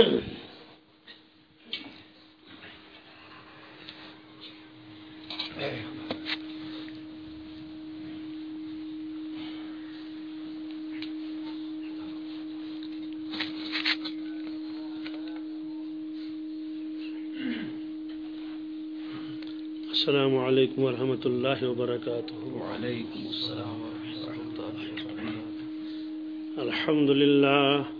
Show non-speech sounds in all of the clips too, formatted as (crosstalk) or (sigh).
السلام عليكم ورحمة الله وبركاته. وعليكم السلام ورحمة الله وبركاته. الحمد لله.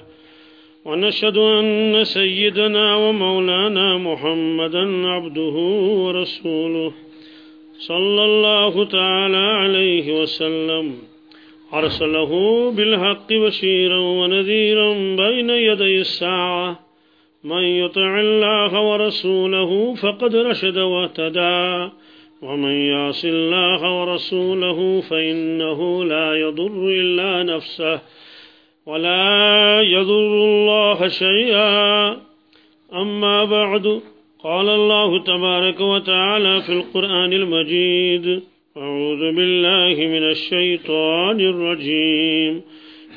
ونشهد أن سيدنا ومولانا محمدا عبده ورسوله صلى الله تعالى عليه وسلم. أرسله بالحق بشيرا ونذيرا بين يدي الساعة. من يطع الله ورسوله فقد رشد واهتدى. ومن يعص الله ورسوله فإنه لا يضر إلا نفسه. ولا يضر الله شيئا. أما بعد قال الله تبارك وتعالى في القرآن المجيد أعوذ بالله من الشيطان الرجيم.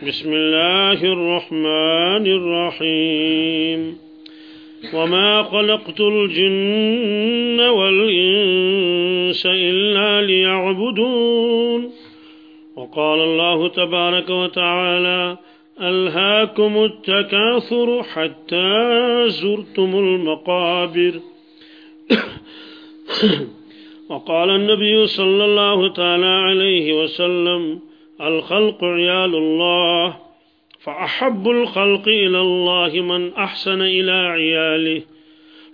بسم الله الرحمن الرحيم. وما خلقت الجن والإنس إلا ليعبدون. وقال الله تبارك وتعالى ألهاكم التكاثر حتى زرتم المقابر. (coughs) وقال النبي صلى الله تعالى عليه وسلم الخلق عيال الله فأحب الخلق إلى الله من أحسن إلى عياله.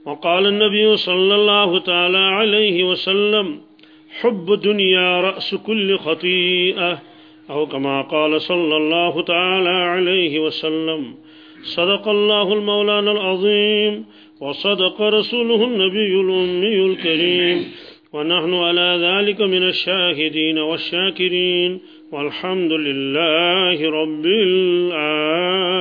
وقال النبي صلى الله تعالى عليه وسلم حب دنيا رأس كل خطيئة. أو كما قال صلى الله تعالى عليه وسلم، صدق الله المولانا العظيم، وصدق رسوله النبي الأمي الكريم. ونحن على ذلك من الشاهدين والشاكرين، والحمد لله رب العالمين.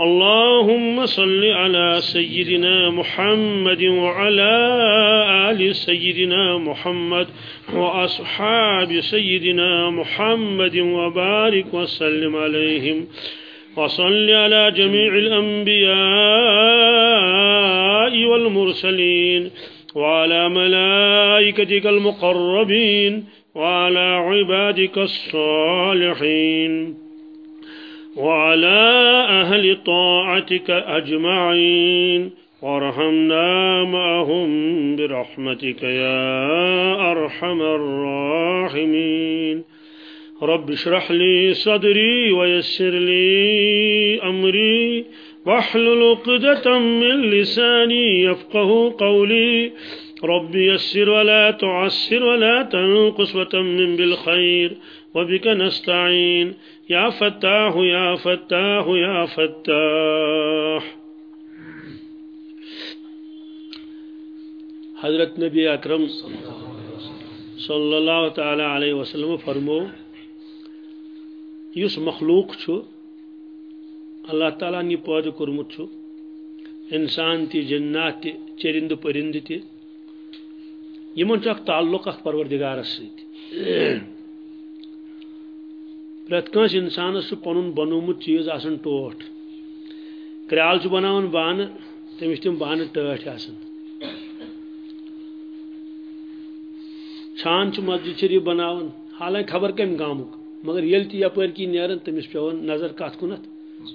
اللهم صل على سيدنا محمد وعلى آل سيدنا محمد وأصحاب سيدنا محمد وبارك وسلم عليهم وصل على جميع الأنبياء والمرسلين وعلى ملائكتك المقربين وعلى عبادك الصالحين وعلى أهل طاعتك أجمعين. وارحمنا معهم برحمتك يا أرحم الراحمين. رب اشرح لي صدري ويسر لي أمري. واحلل عقدة من لساني يفقه قولي. رب يسر ولا تعسر ولا تنقص وتمن بالخير وبك نستعين. يا فتاح يا فتاح يا فتاح۔ حضرت نبی اکرم صلی اللہ تعالی علیہ وسلم فرمو اس مخلوق چھو، اللہ تعالیٰ نی پید کورمت چھو، انسان تی، جنات تی، چرند پرند تی، یمن چھ تعلق اخ پروردگارس سۭتۍ پرٛٮ۪تھ کٲنٛسہِ انسانس چھُ پنُن بنومُت چیٖز آسان ٹوٹھ کرٛال چھُ بناوان بانہٕ تٔمِس تِم بانہٕ ٹٲٹھۍ آسان چھان چھُ مسجد شریف بناوان حالانکہ خبر کمہِ گامُک، مگر ییٚلہِ تہِ یپٲرۍ کِنۍ نیران تٔمِس پیٚوان نظر کتھ کُنتھ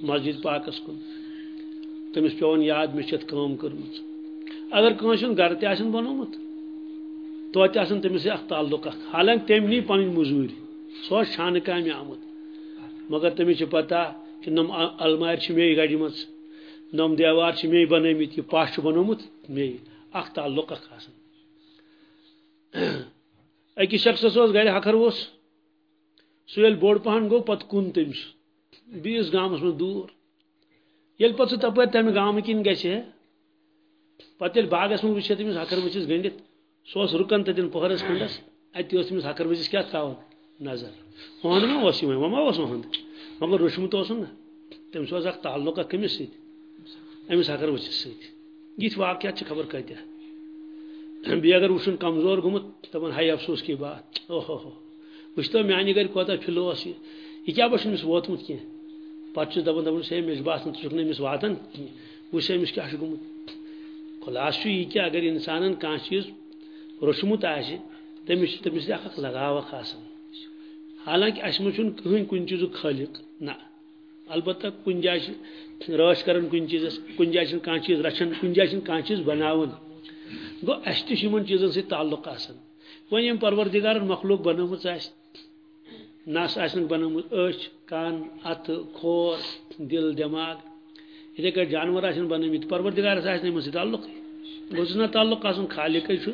مسجد پاکس کُن۔ تٔمِس پیٚوان یاد مےٚ چھِ یتھ کٲم کٔرمٕژ اگر کٲنٛسہِ ہُنٛد گرٕ تہِ توتہ آسان تمس اخ تعلق اخ حالانکہ تم نی پن مزور سو چھانہ کامہ آمت مگر تمس پتہ کہ نم المار مے گڑ مز، نم دیوار مے بنمت یہ پش بنومت مے اخ تعلق اخ آسان اکس شخصس گھر ہکھر وس سہ یل بوڑ پہن گو پت کن تمس بیس گامس من دور. یل پت سہ تپر تمہ گام کن گھے پتہ یل باغس من وچ تمس ہکھر وچس گنڈت سہ رکن تتین پہرس کھنڈس اتہ تمس ہکھر وچس کیا تھاون نظر۔ ہند ما اس وہ ما اس ہند مگر رشمت اوسن نا تمس اوس اخ تعلق کمس ست امس ہکھر وچس ست یہ واقعات خبر کتہ بی اگر وشن کمزور گومت دپان ہائی افسوس کی بات۔ او ہو ہو۔ وچتو میانہ گھر کوتا فلو اس یہ کیا بچ امس ووتمت کی پتہ دپان دپان سے مس باسان ژٕ چھُکھ نہٕ أمِس واتان وٕچھ أمِس کیٛاہ چھُ گوٚمُت خلاص چھُ یہِ کہِ اگر اِنسانن کانٛہہ چیٖز روٚچھمُت آسہِ تٔمِس چھُ تٔمِس اکھ لگاو آسان حالانکہِ اَسہِ منٛز چھُنہٕ کٕہٕنۍ کُنہِ چیٖزُک خٲلق، نہ۔ البتہ کُنہِ جایہِ چھِ رٲچھ کران کُنہِ چیٖزس، کُنہِ جایہِ چھِنہٕ کانٛہہ چیٖز رچھان، کُنہِ جایہِ چھِنہٕ کانٛہہ چیٖز بناوان۔ گوٚو، اَسہِ تہِ چھُ تعلق آسان۔ وۄنۍ یِم مخلوق بنٲومٕژ نس آسنکھ بنٲومٕژ أچھ کن، اتھٕ، کھور، دل، دٮ۪ماغ، یِتھے کٲٹھۍ جانور آسن بنٲومٕتۍ پروردِگارس آسہِ نہٕ یِمن سۭتۍ تعلق۔ گوٚژھ نہ تعلق آسُن خالقے چھُ۔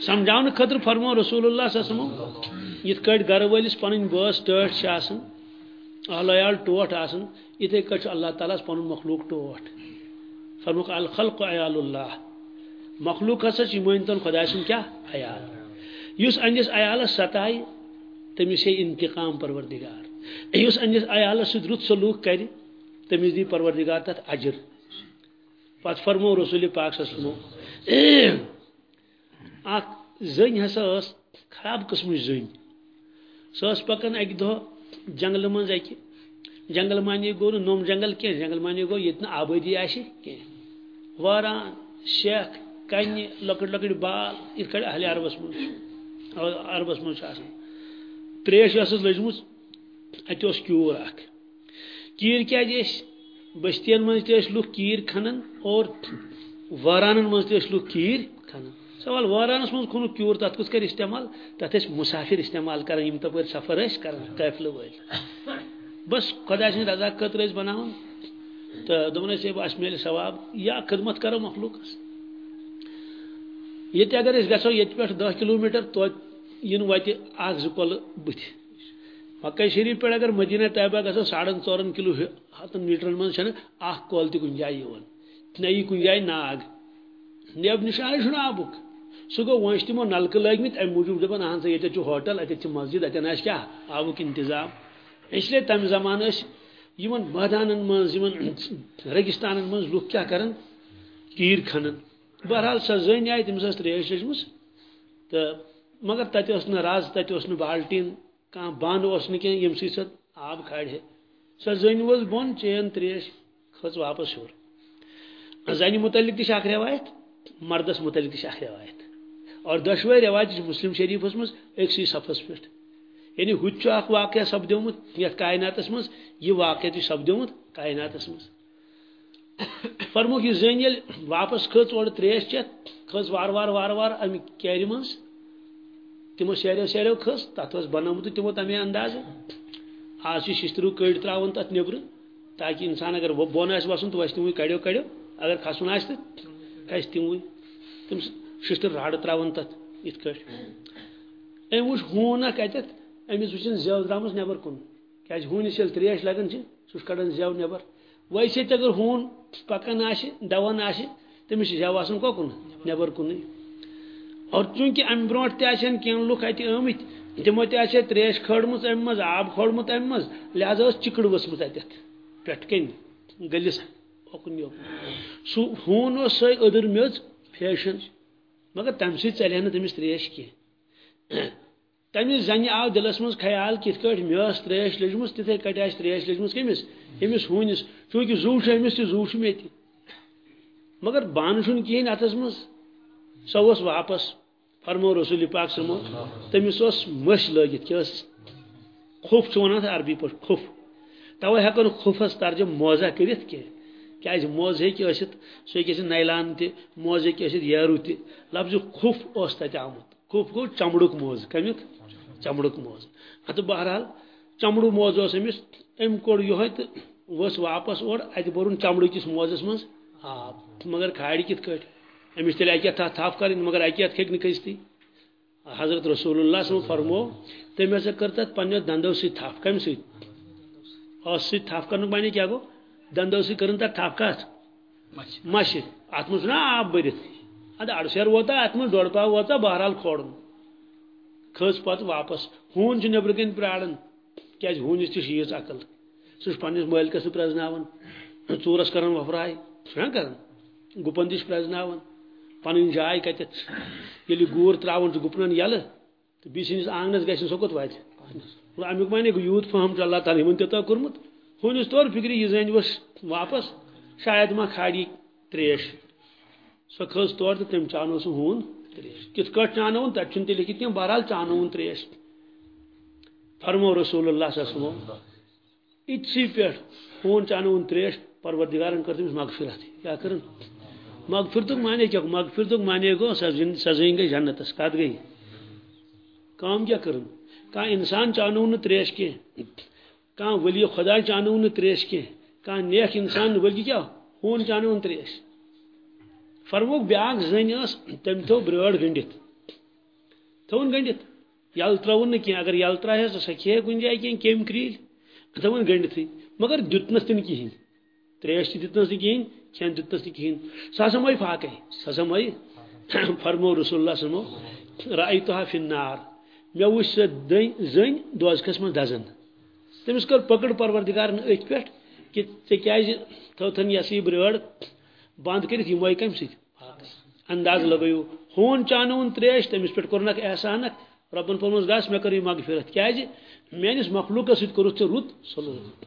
سمجھاونہٕ خٲطرٕ فرمو رسول اللہ صلی اللہ علیہ وسلم یِتھ کٲٹھۍ گرٕ وٲلِس پنٕنۍ بٲژ ٹٲٹھ چھِ ٹوٹھ اللہ تعالیٰ ہس پنُن مخلوق ٹوٹھ۔ فرموک الخلق عیال اللہ۔ مخلوق ہسا چھِ مٲنتن خۄداے سُنٛد کیٛاہ عیال؟ یُس أنِس عیالس ستایہِ، تٔمِس ہے انتقام پروردگار۔ یُس أنِس عیالس سۭتۍ رُت سلوٗک کرِ، تٔمِس دی پروردگار تتھ اجر۔ پتہٕ فرمو رسول پاک صسمو اکھ زٔنۍ ہسا خراب قٕسمٕچ زٔنۍ۔ سۄ پکان اکہِ دۄہ جنگلہٕ منٛز اکہِ جنگل مانی گوٚو نہٕ نوٚم جنگل کینٛہہ جنگل مانی گوٚو ییٚتہِ نہٕ آبٲدی آسہِ واران شیخ کنہِ لۄکٕٹۍ لۄکٕٹۍ بال یِتھ کٲٹھۍ اہلِ عربس منٛز چھُ عربس منٛز چھُ تریش ٲسٕس لٔجمٕژ اتہِ اوس کیوٗر اکھ کیٖرۍ کیازِ ٲسۍ بستین منٛز تہِ ٲسۍ لُکھ کیٖرۍ کھنان اور وارانن منٛز تہِ ٲسۍ لُکھ کیٖرۍ کھنان سوال وارانس منٛز کھنُک کیوٗر تتھ کُس کرِ استعمال؟ تتھ ٲسۍ مُسافر استعمال کران یِم تپٲرۍ سفر ٲسۍ کران قٲفلہٕ وٲلۍ بس خۄدا سٕنٛدِ رضا خٲطرٕ ٲسۍ بناوان تہٕ دوٚپُن ٲسۍ ہے اَسہِ ثواب یا خدمت کرو مخلوقس ییٚتہِ اگر أسۍ گژھو ییٚتہِ پٮ۪ٹھ دہ کِلوٗ میٖٹر توتہِ یِنہٕ وتہِ اکھ زٕ کۄلہٕ بٕتھِ۔ مکے شریف پٮ۪ٹھ اگر مدینہ طیبہ گژھو ساڑن ژورن کِلوٗ ہتن میٖٹرن منٛز چھنہٕ اکھ کۄل تہِ کُنہِ جایہِ یِوان نہ یی کُنہِ ناگ نیب نِشانے چھُنہٕ آبُک سُہ گوٚو وۄنۍ چھِ تِمو نلکہٕ لٲگمٕتۍ امہِ موٗجوٗب دپان اہن سا ییٚتٮ۪تھ چھُ ہوٹل اتٮ۪تھ چھِ مسجد اتٮ۪ن آسہِ کیٛاہ آبُک انتظام. اس لیے تمہِ زمانہٕ ٲسۍ یِمن مٲدانن منٛز یِمن ریگِستانن منٛز لُکھ کیٛاہ کران کھنان بہرحال سۄ زٔنۍ آیہِ تٔمِس ٲس تریش لٔجمٕژ تہٕ مگر تتہِ اوس نہٕ رز تتہِ اوس نہٕ بالٹیٖن کانٛہہ بانہٕ اوس نہٕ کینٛہہ ییٚمہِ سۭتۍ سۄ آب کھالہِ ہے. سۄ زٔنۍ ؤژھ بۄن چین تریش کھٔژ واپس ہیوٚر زنہِ متعلق تہِ چھِ اکھ رٮ۪وایت مردس متعلق تہِ چھِ اکھ رٮ۪وایت اور دۄشوے رٮ۪وایت چھِ مسلم شریٖفس منٛز أکسٕے صفس پٮ۪ٹھ یعنی ہُتہِ چھُ اکھ واقعہ سپدیومُت یتھ کایناتس منٛز یہِ واقعہ تہِ سپدیومُت کایناتس منٛز فرموکھ یہِ زٔنۍ واپس کھٔژ اورٕ تریش چٮ۪تھ کھٔژ وارٕ وارٕ وارٕ وارٕ امہِ کیرِ منٛز تِمو سیریو سیریو کھٔژ تتھ اوس بنومُت تِمو تمے اندازٕ آز چھِ شِشتروٗ کٔڑۍ تراوان تتھ نیبرٕ تاکہِ انسان اگر بۄن آسہِ وسُن تہٕ وسہِ تِموٕے کڑیو کڑیو، اگر کھسُن آسہِ تہٕ کھسہِ تِموٕے تِم شِشتٕر راڈٕ تراوان تتھ یِتھ کٲٹھۍ۔ أمۍ وٕچھ ہوٗن اکھ اتٮ۪تھ أمِس وٕچھِن زٮ۪و درٛامٕژ نٮ۪بر کُن۔ کیازِ ہوٗنِس ییٚلہِ تریش لگان چھِ، سُہ کڑان زٮ۪و نٮ۪بر ویسے اگر ہوٗن پکان آسہِ، دوان آسہِ، تٔمِس چھِ زٮ۪و آسان کوکُن نٮ۪بر کُنٕے۔ اور چوٗنٛکہِ امہِ برونٛٹھ تہِ آسن کینٛہہ لُکھ اتہِ آمٕتۍ، تِمو تریش کھٲڑمٕژ امہِ منٛز، آب کھولمُت امہِ منٛز، لہذا ٲس چِکڑ ؤژھمٕژ اتٮ۪تھ پٮ۪ٹھٕ کَنۍ، گٔلِس، اوکُن یوکُن۔ سُہ ہوٗن اوس سۄے أدٕر میٚژ فیشن مگر تمہِ سۭتۍ ژلہِ ہا نہٕ تریش کینٛہہ۔ تمہِ زنہِ آو دِلس منٛز خیال کِتھ کٲٹھۍ مےٚ تریش لٔجمٕژ تِتھے کٲٹھۍ آسہِ تریش لٔجمٕژ کٔمِس؟ أمِس ہوٗنِس۔ چوٗنٛکہِ زوٗ چھُ أمِس تہِ زوٗ چھُ مگر بانہٕ چھُنہٕ کِہیٖنۍ اتھس منٛز۔ سۄ واپس۔ فرمو رسول پاک سمو تٔمِس اوس مٔسۍ لٲگِتھ کیٛاہ ٲسٕس کھوٚف ونان عربی پٲٹھۍ کھوٚف توے ہٮ۪کو نہٕ کھوٚفس ترجم موزہ کٔرِتھ کینٛہہ۔ کیازِ موز ہیٚکہِ ٲسِتھ سُہ ہیٚکہِ ٲسِتھ نایلان تہِ موز ہیٚکہِ ٲسِتھ یارو تہِ۔ لفظ کھُف اوس تَتہِ آمُت۔ کھُف گوٚو چمڑُک موز کمیُک چمڑُک موز۔ تہٕ بہرحال چمڑٕ موز اوس أمِس أمۍ کوٚڑ یِہوے تہٕ ؤژھ واپس اورٕ اَتہِ بوٚرُن چمڑٕکِس موزس منٛز۔ آب مگر کھالہِ کِتھ کٲٹھۍ؟ أمِس تیٚلہِ اَکہِ تَتھ تھپھ کَرٕنۍ مگر اَکہِ اَتھ ہیٚکہِ نہٕ کھٔستی حضرت رسول اللہ صٲب فرمو تٔمۍ ہسا کٔر تَتھ پنٛنیو دنٛدو سۭتۍ تھپھ کَمہِ سۭتۍ؟ ٲس سۭتۍ تھپھ کرنُک معنی کیٛاہ گوٚو؟ دنٛدو سۭتۍ کٔرٕن تھپھ کَتھ مَشہِ اَتھ منٛز چھُنہ آب بٔرِتھ اَدٕ اَڑسیر ووتا اَتھ منٛز ڈۄڈ پاو ووتا بہرحال کھولُن کھٔژ پَتہٕ واپس ہوٗن چھُ نیٚبرٕ کَنۍ پیاران کیازِ ہوٗنِس تہِ ییٖژ عقل سُہ مٲلکَس تہِ پرٛزناوان ژوٗرَس کران وۄپراے چھُنہ کران گُپن تہِ چھِ پرٛزناوان پنٕنۍ جاے کتٮ۪تھ ییٚلہِ گوٗر تراوُن چھُ گُپنن یَلہٕ تہٕ بیٚیہِ سٕنٛدِس آنٛگنس گژھِ سۄ کوٚت واتہِ امیُک معنی گوٚو یوٗت فہم چھُ اللہ تعالیٰ یِمن تیوٗتاہ کوٚرمُت ہوٗنِس طور فِکرِ یہِ زٔنۍ ؤژھ واپس شاید ما کھاڑی تریش. سۄ کھٔژ تورٕ تہٕ تٔمۍ چانو سُہ ہوٗن تریش. کِتھ کٲٹھۍ چانوُن تتہِ چھُنہٕ تہِ لیکھِتھ کینٛہہ بہرحال چانوُن تریش. فرمو رسول اللہ صلی اللہ علیہ وسلم أتسٕے پٮ۪ٹھ ہوٗن چانوُن تریش، پروردِگارن کٔر تٔمِس مغفرت کیٛاہ کٔرٕن؟ مغفرتُک معنی کیٛاہ مغفرتُک معنی گوٚو سۄ زٔنۍ گٔے جنتس کتھ گٔے کٲم کیٛاہ کٔرٕن؟ کانٛہہ اِنسان چانوُن نہٕ تریش کینٛہہ کانٛہہ ؤلی خۄدا چانوُن نہٕ تریش کینٛہہ کانٛہہ نیک اِنسان ؤلی کیٛاہ ہوٗن چانوُن تریش فرموکھ بیاکھ زٔنۍ ٲس تٔمۍ تھوٚو برٲر گٔنڈِتھ تھوُن گٔنڈِتھ یلہٕ ترٛٲوُن نہٕ کینٛہہ اگر یلہٕ ترٛایہِ سۄ کھیٚیہِ کُنہِ جایہِ کینٛہہ کیٚمۍ کرٛیٖلۍ تھوُن گٔنڈِتھٕے مگر دیُتنس تہِ نہٕ کِہینۍ تریش تہِ دِتنس نہٕ کِہینۍ کھٮ۪ن دیُتنس نہٕ کِہینۍ سۄ ہسا مٔے فاقے سۄ ہسا مٔے فرمو رسول اللہ سمو راے تو فنار مےٚ وٕچھ سۄ دٔنۍ زٔنۍ دوزکھس منٛز دزان تٔمِس کٔر پکڑ پروردِگارن أتھۍ پٮ۪ٹھ کہِ ژےٚ کیازِ تھٲوتھن یہِ ہسا یہِ برٲر بنٛد کٔرِتھ یہِ انداز لگٲیو ہوٗن چانوُن تریش تٔمِس پٮ۪ٹھ کوٚرنکھ احسانک رۄبن پوٚرمُس گژھ مےٚ کٔر یہِ مغفرت. کیازِ میٲنِس مخلوٗقس سۭتۍ کوٚرُتھ ژےٚ رُت سلوٗک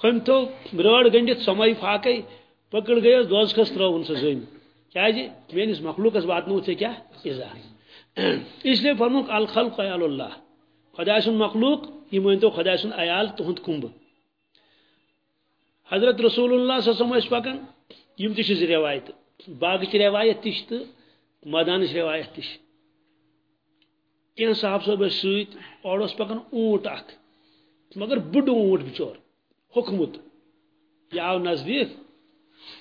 ہُمۍ تھوٚو برٲر گٔنڈِتھ سۄ مۄے فاقے پکڑ گٔیس دوزخس ترٲوُن سۄ زٔنۍ کیازِ جی؟ میٲنِس مخلوٗقس واتنووُتھ ژےٚ کیاہ اِزا اس لیے فرموکھ الخل قیال اللہ. خۄداے سُنٛد مخلوٗق، یہِ مٲنۍتو خۄداے سُنٛد عیال تُہُنٛد کُمبہٕ حضرت رسول اللہ سم ٲسۍ پکان یِم تہِ چھِ زٕ رٮ۪وایتہٕ باغٕچ رٮ۪وایت تہِ چھِ تہٕ مٲدانٕچ رٮ۪وایت تہِ چھِ صاحب صٲب ٲسۍ سۭتۍ پکان اوٗنٹ اکھ مگر بٕڈٕ اوٗنٹ بِچور ہوٚکھمُت یہِ آو نزدیٖک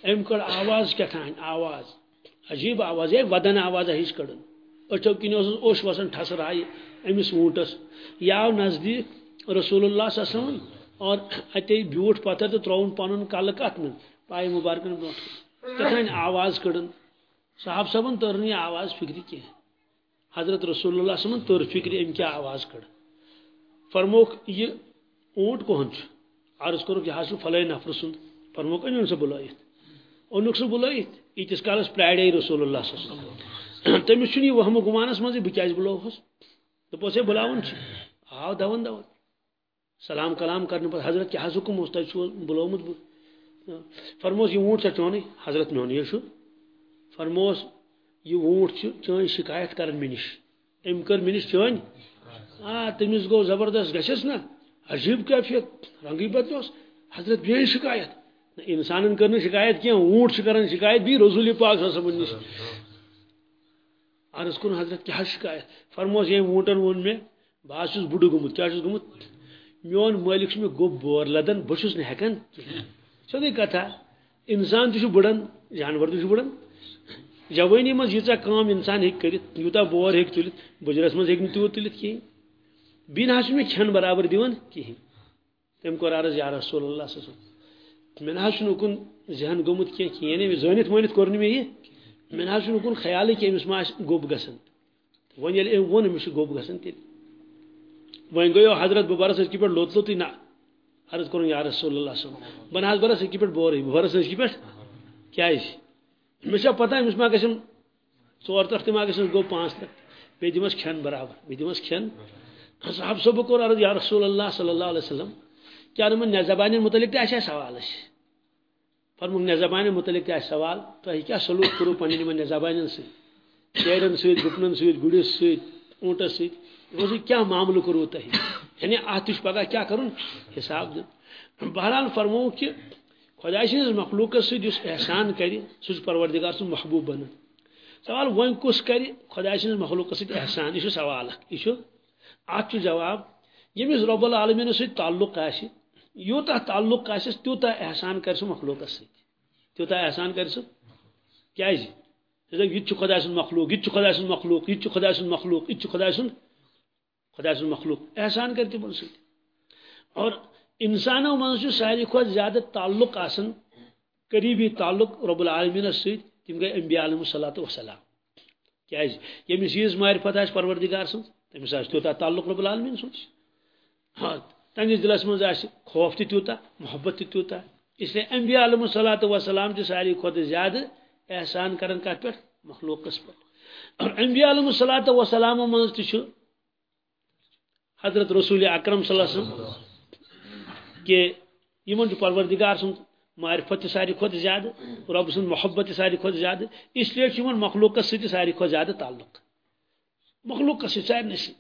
أمۍ کٔڑ آواز کیٛاہ آواز۔ عجیٖب آواز ہے ودن آوازا ہِش کٔڑٕن۔ أچھو کِنۍ اوسُس اوٚش وسان ٹھسرایہِ أمِس ووٗنٹس یہِ آو نزدیٖک رسول اللہ سسم اور اتے بیوٗٹھ پتھر تہٕ ترٛووُن پنُن کلہٕ کتھ منٛز پایہِ مُبارکن برونٛٹھ کتھانۍ آواز کٔڑٕن۔ صاحب صٲبن تٔر نہٕ یہِ آواز فِکرِ کینٛہہ حضرت رسول اللہ صٲبن تٔر فِکرِ أمۍ کیٛاہ آواز کٔڑ۔ فرموکھ یہِ اوٗنٹ کُہُنٛد چھُ عرض کوٚرُکھ یہِ حظ چھُ فلٲنۍ نفرٕ سُنٛد فرموکھ أنِو سُہ بُلٲیِتھ اوٚنُکھ سُہ بُلٲیِتھ کالس پرارے رسول اللہ صٲب تٔمِس چھُنہٕ یہِ وہمہٕ گُمانس منٛزٕے بہٕ کیازِ بُلووہس دوٚپُس ہے بُلاوُن چھُ آو دون دون سلام کلام کرنہٕ پتہٕ حضرت کیٛاہ حظ حُکم اوس تۄہہِ فرموس یہِ ووٗنٹ چھا چونٕے حضرت میونٕے چھُ فرموس یہِ ووٗنٹ چھُ چٲنۍ شِکایت کران مےٚ نِش أمۍ کٔر مےٚ نِش چٲنۍ آ تٔمِس گوٚو زبردست گژھٮ۪س نا۔ عجیٖب کیفیت رنگٕے بدلیوس حضرت بیٚیہِ شِکایت۔ انسانن کٔر نہٕ شِکایت کینٛہہ اوٗنٹ چھِ کران شِکایت بیٚیہِ رسوٗل پاک صٲبن نِش عرض کوٚرُن حضرت کیٛاہ شِکایت۔ فرموس ییٚمۍ ووٗنٹن ووٚن مےٚ بہٕ حظ چھُس بُڈٕ گوٚمُت کیٛاہ میون مٲلِک چھُ مےٚ گوٚب بور لدان بہٕ چھُس نہٕ ہٮ۪کان کِہینۍ کتھا، انسان تہِ چھُ بٕڑن جانور تہِ چھُ بٕڑن جوٲنی منٛز ییٖژاہ کٲم اِنسان ہیٚکہِ کٔرِتھ یوٗتاہ بور ہیٚکہِ تُلِتھ بٕجرس منٛز ہیٚکہِ نہٕ تیوٗت تُلِتھ کِہینۍ بیٚیہِ نہ حظ برابر دِوان کِہینۍ تٔمۍ کوٚر عرض یا رسول اللہ صلی صٲب مےٚ نہ حظ چھُنہٕ اُکُن ذہن گوٚمُت کینٛہہ کِہیٖنۍ یعنی زٲنِتھ مٲنِتھ کوٚر نہٕ مےٚ یہِ۔ مےٚ نہ حظ چھُنہٕ اُکُن خیالٕے کہِ ما آسہِ گوٚب گژھان وۄنۍ ییٚلہِ أمۍ ووٚن أمِس چھُ وۄنۍ گٔیو حضرت بہٕ برس أزکہِ پٮ۪ٹھ لوٚت لوٚتُے نہ عرض کوٚرُن یا رسول اللہ صٲب بہٕ نہ برس أزکہِ پٮ۪ٹھ بورٕے بہٕ برس أزکہِ پٮ۪ٹھ کیازِ مےٚ پتہ أمِس ما گژھن ژور ترٛکھ تہِ ما گژھٮ۪س گوٚو پانٛژھ ترٛکھ بیٚیہِ دِمس کھٮ۪ن برابر بیٚیہِ دِمس کھٮ۪ن صاحب صٲبہٕ کوٚر عرض یا رسول اللہ صلی اللہ علیہ وسلم کیٛاہ نہٕ نہ زبانٮ۪ن مُتعلق تہِ سوال اَسہِ جی؟ فرموکھ نہ زبانٮ۪ن مُتعلق سوال تۄہہِ کیٛاہ سلوٗک کوٚروٕ پنٕنٮ۪ن یِمن نہ زبانٮ۪ن سۭتۍ شیرٮ۪ن سۭتۍ گُپنن سۭتۍ گُرِس سۭتۍ دوٚپُس کیٛاہ معاملہٕ کوٚروٕ تۄہہِ یعنی اتھ تہِ چھُ پگاہ کیٛاہ کرُن حِساب دیُن بہرحال فرمووُکھ کہِ خدا سٕنٛدِس مخلوٗقس سۭتۍ یُس احسان کرِ سُہ چھُ پروردگار سُنٛد محبوٗب بنان سوال وۄنۍ کُس کرِ خدا سٕنٛدِس مخلوٗقس سۭتۍ احسان، یہِ چھُ سوال اکھ یہِ چھُ جواب ییٚمِس رۄب العالمیٖنس سۭتۍ تعلق آسہِ یوٗتاہ تعلق آسٮ۪س تیوٗتاہ احسان کرِ سُہ مخلوٗقس سۭتۍ تیوٗتاہ احسان کرِ سُہ کیازِ جی؟ یہِ تہِ چھُ خدا سُنٛد مخلوٗق، یہِ تہِ چھُ خدا سُنٛد مخلوٗق، یہِ تہِ چھُ خدا سُنٛد مخلوٗق، یہِ تہِ چھُ خدا سُنٛد خدا سُنٛد مخلوٗق، احسان کرِ تِمن سۭتۍ اور انسانو منٛز چھُ ساروی کھۄتہٕ زیادٕ تعلق آسان قریٖبی تعلق رۄب العالمیٖنس سۭتۍ تِم گٔے انبیا علیہم صلاتُ وسلام کیازِ جی؟ ییٚمِس ییٖژ معرفت آسہِ پروردگار سٕنٛز تٔمِس آسہِ تیوٗتاہ تعلق رۄب العالمیٖن سُنٛد ہاں تہنٛدِس دِلس منٛز آسہِ خوف تہِ تیوٗتاہ محبت تہِ تیوٗتاہ اسلیے انبیا علیہم صلاتُ وسلام چھِ ساروی کھۄتہٕ زیادٕ احسان کران کتھ پٮ۪ٹھ مخلوقس پٮ۪ٹھ اور انبیا علیہم صلاتُ وسلامو منٛز تہِ چھُ حضرت رسول اکرم صلی اللہ علیہ وسلم کہ یمن پروردگار سن معرفت ساری کھت زیادہ رب سن محبت ساری کھت زیادہ اس لیے یمن مخلوق ست ساری کھت زیادہ تعلق۔ مخلوق ست سارے ست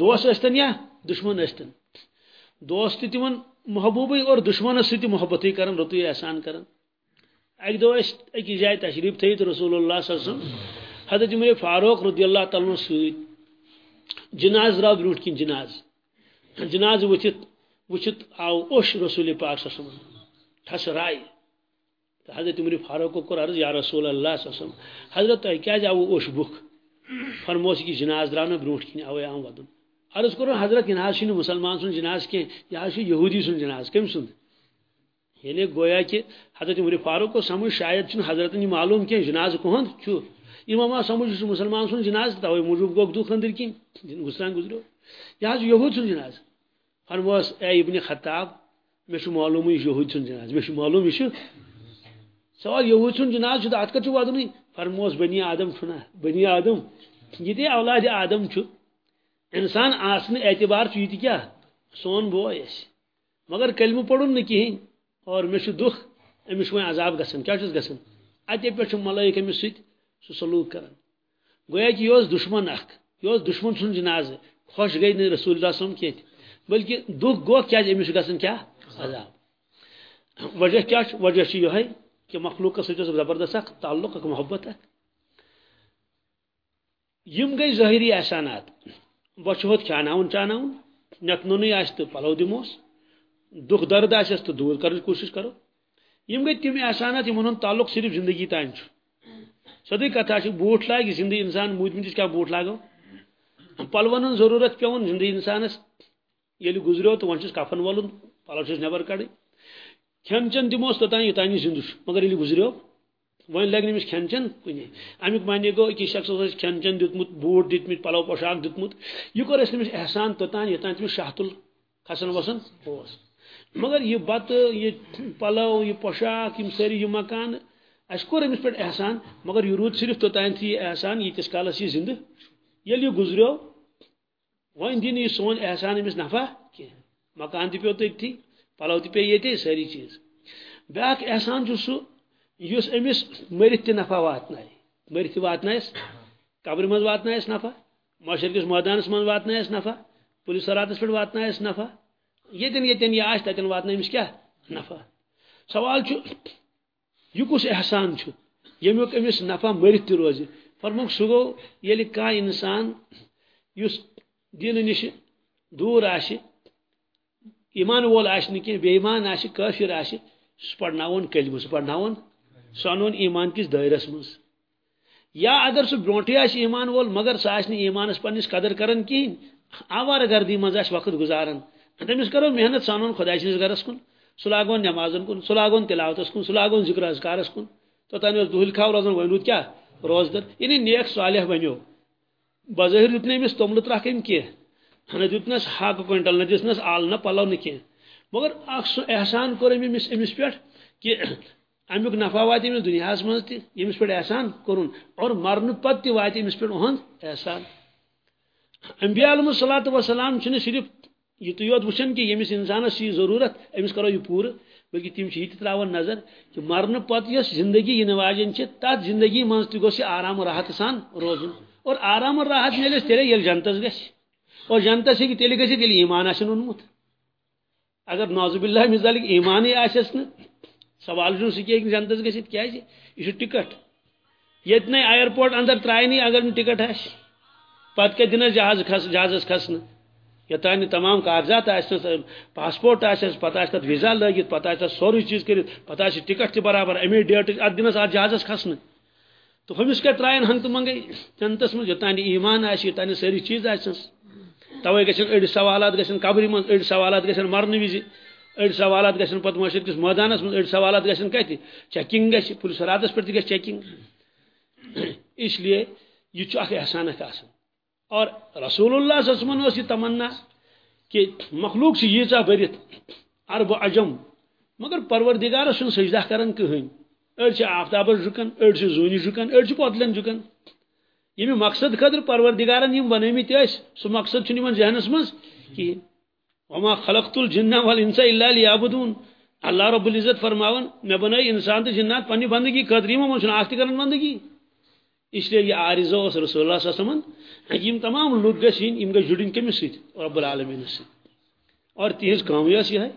دوست ٲسۍتن یا دشمن ٲسۍتن دوست تہِ تمن محبوبٕے اور دشمنس سۭتۍ محبتٕے کران رُتُے احسان کران اکہِ دۄہ ٲسۍ أکِس جایہِ تشریٖف تھٲیِتھ رسول اللہ صلی اللہ علیہ وسلم، حضرت عمر فاروق رضی اللہ تعالیٰ سۭتۍ جناز درٛاو برونٛٹھ کِنۍ جناز. جناز وٕتھِتھ وٕچھِتھ آو اوٚش رسول پاک صلی اللہ علیہ وسلم. ٹھس راے حضرت عمر فاروقو کوٚر عرض، یا رسول اللہ صلی اللہ علیہ وسلم، حضرت تۄہہِ کیازِ آوٕ اوٚش بُکھ فرموس یہِ جناز درٛاو نہٕ برونٛٹھ کِنۍ اَوَے آو وَدُن عرض کوٚرُن حضرت یہِ نہ حظ چھُنہٕ مُسلمان سُنٛد جناز کینٛہہ یہِ حظ چھُ یہوٗدی سُنٛد جناز کٔمۍ سُنٛد یعنی گویا کہ حضرت عمر فاروق کو سمجھ شاید چھُنہٕ حضرتن یہِ معلوٗم کینٛہہ جناز کُہُنٛد چھُ یِمو ما سمجھ یہِ چھُ مُسلمان سُنٛد جناز تَوَے موٗجوٗب گوٚکھ دُکھ أنٛدٕرۍ کِنۍ گُزران گُزریو یہِ حظ یہوٗد سُنٛد جناز فرموس اے ابنِ خطاب مےٚ چھُ معلوٗم یہِ چھُ یہوٗد جناز مےٚ چھُ معلوٗم یہِ سوال یہوٗد سُنٛد جناز چھُ تہٕ اَتھ کَتھ چھُ فرموس بنی آدم چھُنہ بنی آدم، یہِ تہِ اولادِ آدم چھُ اِنسان آسنہٕ اعتبار چھُ یہِ تہِ کیٛاہ سون بوے اَسہِ مگر کلمہٕ پوٚرُن نہٕ کِہیٖنۍ اور مےٚ چھُ دُکھ أمِس چھُ عذاب گژھان کیٛاہ چھُس گژھان اَتے پٮ۪ٹھ چھُ ملٲیِک أمِس سۭتۍ سلوٗک کران گویا کہ یہ دشمن اخ یہ دشمن سن جناز خوش گئی نی رسول اللہ صلی اللہ علیہ وسلم بلکہ دکھ گو کیا جی امس گھن کیا؟ عذاب۔ وجہ کیا وجہ یہ کہ مخلوق ست زبردست اخ تعلق اخ محبت اخ یم گئی ظاہری احسانات۔ بچہ ہوت کھاناون چاناون نتنونی آس تو پلو دموس دکھ درد آسس تو دور کرنے کوشش کرو۔ یم گئی تم احسانات یمن تعلق صرف زندگی تان سیدی کتھا بوٹ لاگہِ زندگی انسان موٗدمٕتِس کیٛاہ بوٹ لاگو پلون ہٕنٛز ضروٗرت پیوان زندگی انسانس ییٚلہِ گُزریو تہٕ وۄنۍ کفن وولُن پلو چھُس نٮ۪بر کڑٕنۍ کھٮ۪ن چٮ۪ن دِموس توٚتام یوٚتام یہِ مگر ییٚلہِ گُزریو وۄنۍ لگہِ نہٕ أمِس کھٮ۪ن چٮ۪ن کُنی معنی گوٚو أکِس شخصس اوس کھٮ۪ن چٮ۪ن دیُتمُت بوٗٹ پلو پوشاک دیُتمُت یہِ کوٚر اَسہِ تٔمِس احسان توٚتام یوٚتام تٔمِس شاہتُل کھسان وسان اوس مگر یہِ بتہٕ یہِ پلو یہِ پوشاک یِم سٲری یہِ مکانہٕ اس کور امس پہ احسان مگر یہ رود صرف توتان یہ احسان یتس کالس یہ زندہ یل یہ گزریو ون دن یہ سون احسان امس نفع کی مکان تہ پیو تھی پلو تہ پے یہ ساری چیز بیاکھ احسان سہ اس امس مرت تہ نفع واتن مرت واتنس قبر مز واتنس نفع مشرقس مٲدانس من واتنس نفع پولیس سراتس پہ واتنس نفع یتن یتن یہ آس تتن واتن امس کیا نفع سوال یہ کس احسان یمیک امس نفع مرت تہ روز فرموک سہ گو یل کان انسان اس دین نش دور آش ایمان وول آش نہ کی بے ایمان آش کافر آش سہ پڑناون سہ پڑناون سہ انون ایمان کس دائرس مز۔ یا اگر سہ برونٹے آس ایمان وول، مگر سہ آس ایمانس پنس قدر کران کہین آوار گردی مز وقت گزاران تمس کرو، محنت سانون خدا سنس گرس کن۔ سہ لاگون نمازن کن سہ لاگون تلاوتس کن سہ لاگون ذکر اذکارس کن۔ توتان دہل کھاو روزان ون روٗد کیٛاہ روزدر یعنی نیک صالح بنیو۔ بظٲہر دیُت نہٕ أمِس توٚملہٕ ترٛکھ أمۍ کینٛہہ نہ دیُتنس ہاکہٕ کوینٹل نہ دِژنس آلہٕ نہ پلو نہ کینٛہہ مگر اکھ سُہ احسان کوٚر أمۍ أمِس أمِس پٮ۪ٹھ کہِ امیُک نفع واتہِ أمِس دُنیاہس منٛز تہِ ییٚمِس پٮ۪ٹھ احسان کوٚرُن اور مرنہٕ پتہٕ تہِ واتہِ أمِس پٮ۪ٹھ اُہُنٛد احسان۔ انبیا علیہ الصلوٰ وسلام چھِنہٕ صرف یِتُے یوت وٕچھان کہِ ییٚمِس انسانس چھِ یہِ ضروٗرت أمِس کرو یہِ پوٗرٕ بلکہ تم یہ تراون نظر کہ مرنے پتہ یس زندگی ین واجن تات زندگی من تہ گوس آرام و راحت سان روزن۔ اور آرام و راحت ملس تیلے یل جنتس گژھِ اور جنتس ہیٚکہِ تیٚلہِ گٔژھِتھ ییٚلہِ ایمان آسن اوٚنمُت اگر نازب اللہ مزالک ایمانٕے آسٮ۪س نہٕ سوال چھُنہٕ سُہ کینٛہہ جنتس گٔژھِتھ کیازِ جی؟ یہِ چھُ ٹکٹ۔ ییٚتہِ اِیرپورٹ اندر ترٛایہِ اگر نہٕ ٹکٹ آسہِ پتہٕ کتہِ جہاز کھس جہازس کھسنہٕ یوتانۍ تمام کاغذات آسنس پاسپورٹ آسٮ۪س پتہٕ آسہِ تتھ ویزا لٲگِتھ، پتہٕ آسہِ تتھ سورُے چیٖز کٔرِتھ، پتہٕ ٹکٹ برابر، امی ڈیٹٕچ اتھ دِنس اتھ جہازس کھسنہٕ۔ تو ہمس کتہِ ترٛایَن ہنٛگتہٕ منٛگے جنتس منٛز، یوتانۍ ایمان آسہِ، یوتانۍ نہٕ سٲری چیٖز آسنس توے گژھن أڑۍ سوالات گژھن قبرِ منٛز، أڑۍ سوالات گژھن مرنہٕ وِزِ، أڑۍ سوالات گژھن پتہٕ معاشر کِس مٲدانس منٛز، أڑۍ سوالات گژھن کتہِ؟ چیکنگ گژھِ پُلس راتس پٮ۪ٹھ تہِ گژھِ چیکنگ۔ (clears throat) اس لیے یہ چھُ اکھ آسان۔ اور رسول اللہ صلی اللہ علیہ وسلم تمنا کہ مخلوق چھِ ییٖژاہ بٔرِتھ عرب عجم، مگر پروردگارس چھُنہٕ سجدہ کران کٕہٕنۍ أڑۍ چھِ آفتابس جُکان أڑۍ چھِ زوٗنہِ جُکان أڑۍ چھِ پۄتلٮ۪ن مقصد خٲطرٕ پروردگارن یِم بنٲمٕتۍ ٲسۍ سُہ مقصد چھُنہٕ ذہنس منٛز کِہیٖنۍ وما خلقت الجن والانس الا ليعبدون اللہ رب العزت فرماون مےٚ بنٲے انسان تہٕ جنات پننہِ بندگی خٲطرٕ یِمو منٛز چھُنہٕ اکھ تہِ کران بندگی۔ اس لیے یہ عارضہ اوس رسول اللہ صلی اللہ علیہ وسلم یم تمام لوگ گژھِ یِنۍ یِم گژھِ جُڑٕنۍ کٔمِس سۭتۍ رب العالمیٖنس سۭتۍ اور تہنٛز کٲمٕے ٲس یِہے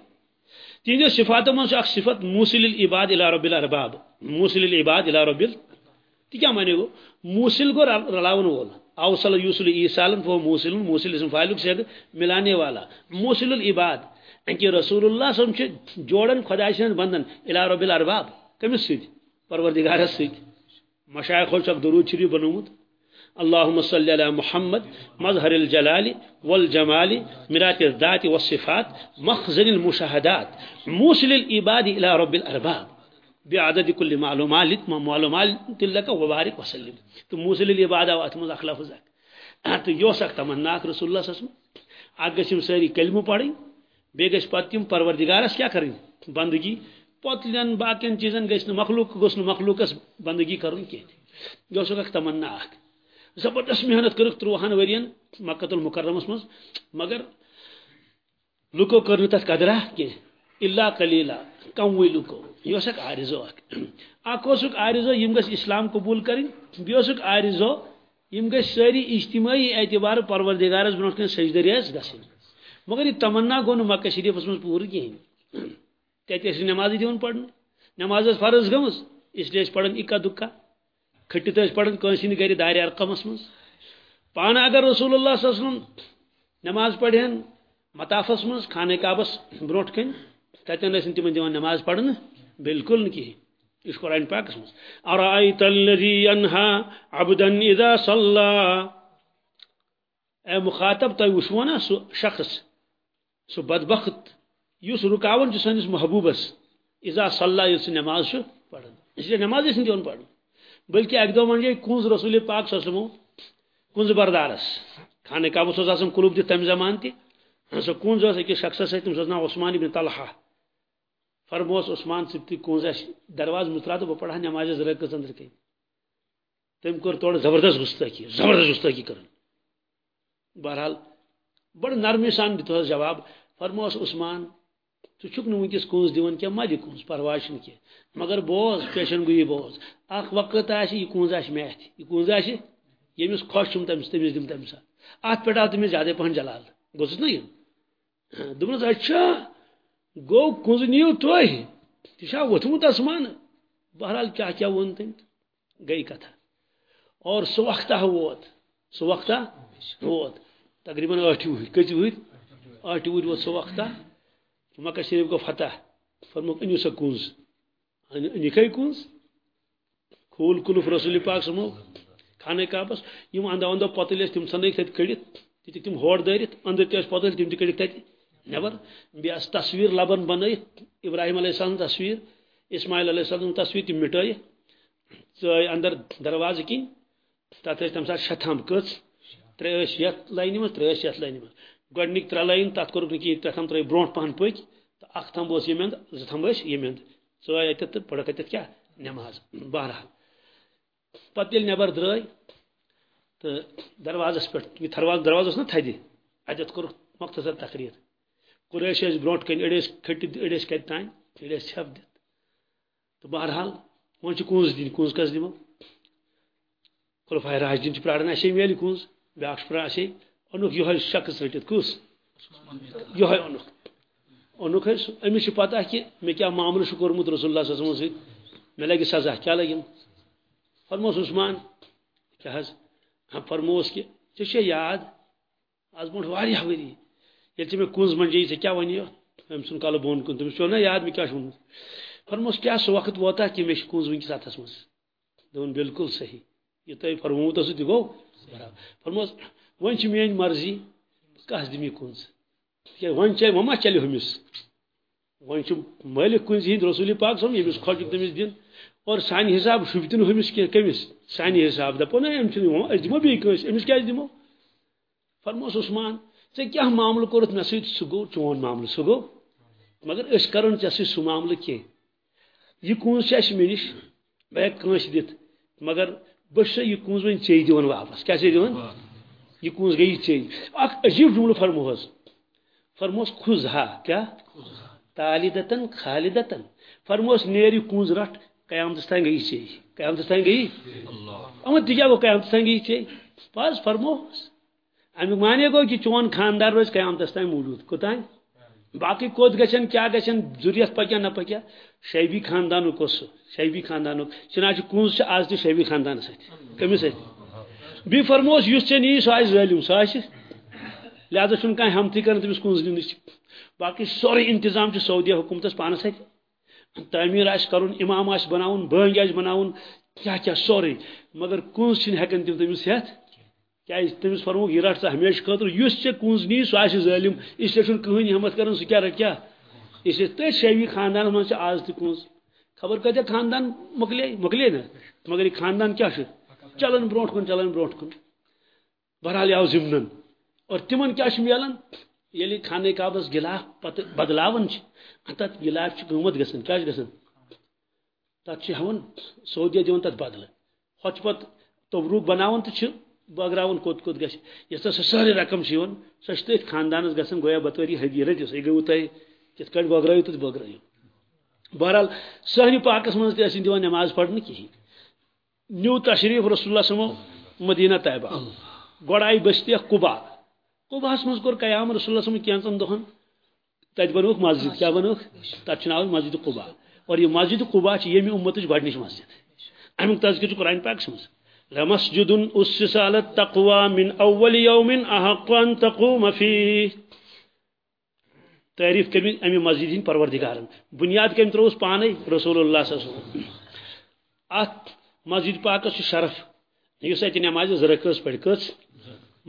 تہنٛدیو صفاتو منٛز صفت موسل العباد الى رب الارباب۔ موسل العباد الى رب تہِ کیٛاہ معنی گوٚو موسل گوٚو رلاون وول اوصل یوسل عیسالن وہ موسل موسل اسم فاعلک سے ملانے والا۔ موسل العباد کہ رسول اللہ صلی اللہ جوڑن خدا سٕنٛدۍ بندن الى رب الارباب۔ کٔمِس سۭتۍ پروردگارس سۭتۍ درود شریف بنومُت۔ اللهم صل على محمد مظهر الجلال والجمال مرات الذات والصفات، مخزن المشاهدات موصل العباد الى رب الارباب. بعدد كل معلومات معلومات لك وبارك وسلم تو موصل العباد وات مز اخلاف تو یوس اک تمنا رسول صلی اللہ علیہ وسلم. اگ گسم ساری کلمہ پڑھیں. بے گش پتم پروردگارس کیا کریں؟ بندگی. پوتلین باقین چیزن گھس مخلوق گوس مخلوقس بندگی کرن کی یہ تمنا اک زبردست محنت کرک تروہن ورین مکت المکرمس مز مگر لکو کر تر قدرہ کی اللہ کلیلہ کموی لکو۔ یہ اک عارضو اک اک عارضو یم گس اسلام قبول کرن بی اسک عارضو یم گس ساری اجتماعی اعتبار پروردگارس برو کن سجدریس گسن مگر یہ تمنا گو مکہ شریفس مز پور کہین تتہ نماز دیون پڑھن۔ نماز فرض گمز اس لیے پڑھن اکا دکا۔ کھٹت پڑھن کنسی گھر دار ارقمس من پانہ اگر رسول اللہ صلی اللہ علیہ وسلم نماز پڑھن مطافس من خانہ کعبس بروٹ کن تتن ٲسن تمن دِوان نماز پڑھن، بالکل نہ کہین یہ قرآن پاکس من ارأيت الذي ينهى عبدا اذا صلى اے مخاطب تہ وشونا سو شخص، سو بدبخت یس رکاون سنس محبوبس اذا صلى یس نماز پڑھن۔ اس لیے نماز ٲسن دِوان پڑھن۔ بلکہ اک دو من کنز رسول پاک سسمو کنز بردارس۔ خانہ کعبس آسان کلوب دت تم زمان تہ سو کنز اس أکس شخصس ستم تمس ناو عثمان ابن طلحہ۔ فرموس عثمان سب کنز اس درواز مترا تو پڑھا نماز رکعت اندر کہیں تم کور توڑ زبردست گستاخی زبردست گستاخی کرن۔ بہرحال بڑ نرمی سان دت جواب۔ فرموس عثمان ژٕ چھُکھ نہٕ وٕنکٮ۪س کونٛز دِوان کینٛہہ، مہ دِ کونٛز پرواے چھُنہٕ کینٛہہ۔ مگر بوز، پیشن گویی بوز۔ اکھ وقت آسہِ، یہِ کونٛز آسہِ مےٚ اَتھِ۔ یہِ کونٛز آسہِ ییٚمِس خۄش چھُم تٔمِس تٔمِس دِم تَمہِ ساتہٕ اَتھ پٮ۪ٹھ آو تٔمِس زیادَے جلال۔ گوٚژھُس نہ یہِ؟ دوٚپنَس اچھا گوٚو کونٛزٕ نِیِو تُہۍ تہِ چھا ووٚتھمُت آسمانہٕ بہرحال کیٛاہ کیٛاہ ووٚن تٔمۍ؟ گٔے کتھا۔ اور سُہ وقتہ ووت۔ سُہ وقتہ ووت۔ تقریٖباً ٲٹھِ وُہٕرۍ۔ کٔژِ وُہٕرۍ؟ ٲٹھِ وُہٕرۍ ووت سُہ وقتہ۔ مکہ شریف کو فتح. فرموک انیو سا کنز نکھے یعنی کنز کھول کلف رسول پاک سمو. خانہ کعبس یم اندو اندو پتل تم ژھنک تت کڑت دتک تم ہور دٲرِتھ أنٛدرۍ تہِ ٲسۍ پتل، تم تہِ کڑِکھ تتہِ. نٮ۪بر بیٚیہِ ٲس تصویٖر لبن بنٲیِتھ. ابراہیم علیہ السلام تصویٖر، اسماعیل علیہ السلام تصویٖر تم مٹٲیِتھ. ژٲے اندر دروازٕ کِنۍ. تتھ ٲسۍ تمہِ ساتہٕ شےٚ تھم کٔژ. ترٛےٚ ٲسۍ یتھ لاینہِ منٛز، ترٛےٚ ٲسۍ یتھ لاینہِ منٛز گۄڈنِک ترٛےٚ لایِن تتھ کوٚرُکھ نہٕ کِہیٖنۍ، ترٛےٚ تھم ترٛٲے برونٛٹھ پہن پٔکۍ، تہٕ اکھ تھم اوس ییٚمہِ اندٕ زٕ تھم ٲسۍ ییٚمہِ اندٕ ژٲے اتٮ۪تھ تہٕ پٔرٕکھ اتٮ۪تھ کیٛاہ؟ نٮ۪ماز۔ بہرحال۔ پتہٕ ییٚلہِ نٮ۪بر درٛاے تہٕ دروازس پٮ۪ٹھ، یہِ تھرواز، دروازٕ اوس نا تھدِ، اتٮ۪تھ کوٚرُکھ مۄختصر تقریٖر۔ قُریش ٲسۍ برونٛٹھ کَنۍ أڑۍ ٲسۍ کھٔٹِتھ أڑۍ ٲسۍ کتہِ تانۍ؟ أڑۍ ٲسۍ ژھٮ۪پ دِتھ۔ تہٕ بہرحال، وۄنۍ چھِ کونٛز دِنۍ، کونٛز کس دِمو؟ خلفاے راجدیٖن چھِ پراران اَسے میلہِ کونٛز، بیاکھ چھُ پراران اَسے اوٚنُکھ یِہوے شخص رٔٹِتھ کُس یِہوے اوٚنُکھ اونک امس پتہ کہ مے کیا معاملہ کورمت رسول اللہ صلی اللہ علیہ وسلم مے لگہ سزا کیا لگم فرموس عثمان کیا حض فرموس کہ ٹھیک یاد آز برو وری یل مے کنز منجی ژے کیا ونی أمۍ سُنٛد کلہٕ بۄن کُن تٔمِس نا یاد مےٚ چھُ ووٚنمُت فرموس کیٛاہ سُہ وقت ووتا کہِ مےٚ کُنٛز وٕنکٮ۪س اَتھس منٛز دوٚپُن بِلکُل صحیح یہِ تۄہہِ فرمومُت اوسوٕ تہِ گوٚو برابر فرموس وۄنۍ چھِ میٲنۍ مرضی کس دِمہِ یہِ کُنٛز تِکیٛازِ وۄنۍ ما چلہِ ہُمِس وۄنۍ چھُ مٲلِک کُنزِ ہِنٛدۍ پاک صٲب ییٚمِس خۄش چھُ تٔمِس دِن اور سانہِ حِساب شُبہِ تہِ نہٕ ہُمِس کینٛہہ کٔمِس سانہِ حِساب دَپو نا أمۍ چھُنہٕ أسۍ دِمو بیٚیہِ کٲنٛسہِ أمِس فرموس عثمان ژےٚ کیٛاہ معاملہٕ کوٚرُتھ مےٚ سۭتۍ سُہ گوٚو چون معاملہٕ سُہ مگر أسۍ کرو نہٕ ژےٚ سۭتۍ سُہ معاملہٕ کینٛہہ یہِ کُنٛز چھِ اَسہِ مےٚ نِش بہٕ ہٮ۪کہٕ کٲنٛسہِ دِتھ مگر بہٕ چھُسے یہِ کُنٛز وۄنۍ واپس. یہِ کُنٛز گٔیی ژےٚ اکھ عجیٖب جملہٕ فرموس کھُز ہا کیٛاہ تالدتن خالدتن. فرموس نیر یہِ کُنٛز رٹھ قیامتس تانۍ گٔیی ژےٚ قیامتس تانۍ گٔیی اما کیٛاہ گوٚو قیامتس تانۍ گٔیی ژےٚ بس فرموس امیُک معنی گوٚو کہ چون خاندار روزِ قیامتس تانۍ موٗجوٗد کوٚتانۍ باقی کوت گژھن کیا گژھن ضروریت پکیا نہ پکیا؟ شیبی خاندانک کس شیبی خاندانک چنانچہ سے آج تہ شیبی خاندان ست کمس ست بی فرموس، یس ژے نی سہ آسہِ ظٲلم سہ آسہِ لہذا چھُنہٕ کانٛہہ ہمتٕے کران تٔمِس کنز نِنٕچ باقی سورُے انتظام چھُ سعودیہ حکوٗمتس پانس اتھِ تعمیٖر آسہِ کرُن، امام آسہِ بناوُن بٲنگۍ آسہِ بناوُن، کیٛاہ کیٛاہ سورُے۔ مگر کنز چھِنہٕ ہٮ۪کان تِم تٔمِس ہٮ۪تھ کیٛازِ تٔمِس فرموکھ یہِ رٹ ژٕ ہمیشہٕ خٲطرٕ۔ یُس ژےٚ کُنٛز نی سُہ آسہِ ظٲلِم۔ اسلیے چھُنہٕ کٕہٕنۍ ہمت کران، سُہ کیٛاہ رٹہِ، کیٛاہ؟ اسلیے تٔتھۍ شیوی خاندانس منٛز چھِ آز تہِ کُنٛز۔ خبر کۭتیاہ خاندان مۄکلے؟ مۄکلے نہ۔ مگر یہِ خاندان کیٛاہ چھُ؟ چلان برونٛٹھ کُن چلان برونٛٹھ کُن۔ بہرحال یہِ آو اور تِمن کیٛاہ چھُ مِلان ییٚلہِ خانہ کعبس گِلاف پتہٕ بدلاوان چھِ۔ تتھ گِلاف چھِ قۭمت گژھان کیٛاہ چھُ سعودیہ دِوان تتھ بدلہٕ ہۄتھ چھِ پتہٕ توبروٗک بناوان بٲگراوُن کوٚت کوٚت گژھِ یۄس سۄ سٲرٕے رقم چھِ یِوان سۄ چھِ تٔتھۍ خاندانس گژھان گویا بطوری حدی رٔٹِو سۄ گوٚو تۄہہِ کِتھ کٲٹھۍ بٲگرٲیِو تہٕ بٲگرٲیِو بہرحال سٲنہِ پاکس منٛز تہِ ٲسۍ دِوان نٮ۪ماز پرنہٕ کِہیٖنۍ نیوٗ تشریٖف رسول اللہ سمو مدیٖنہ طیبہ۔ گۄڈٕ آیہِ بٔستی اکھ قُبا قُباہس منٛز کوٚر قیام رسول اللہ سمن کینٛژن دۄہن تتہِ بنووُکھ مسجد کیٛاہ بنووُکھ تتھ چھُ ناو مسجد قُبا اور یہِ مسجد قُبا چھِ ییٚمہِ اُمتٕچ گۄڈنِچ مسجد امیُک تذکر چھُ قرآن پاکس منٛز لمسجد أسس على التقوى من أول يوم أحق أن تقوم فيه تعریف کرمی امی مسجد ہند پروردگارن۔ بنیاد کم تروس پانے رسول اللہ صلی اللہ علیہ وسلم۔ ات مسجد پاکس شرف۔ یس اتہ نماز زرکس پڑ کس۔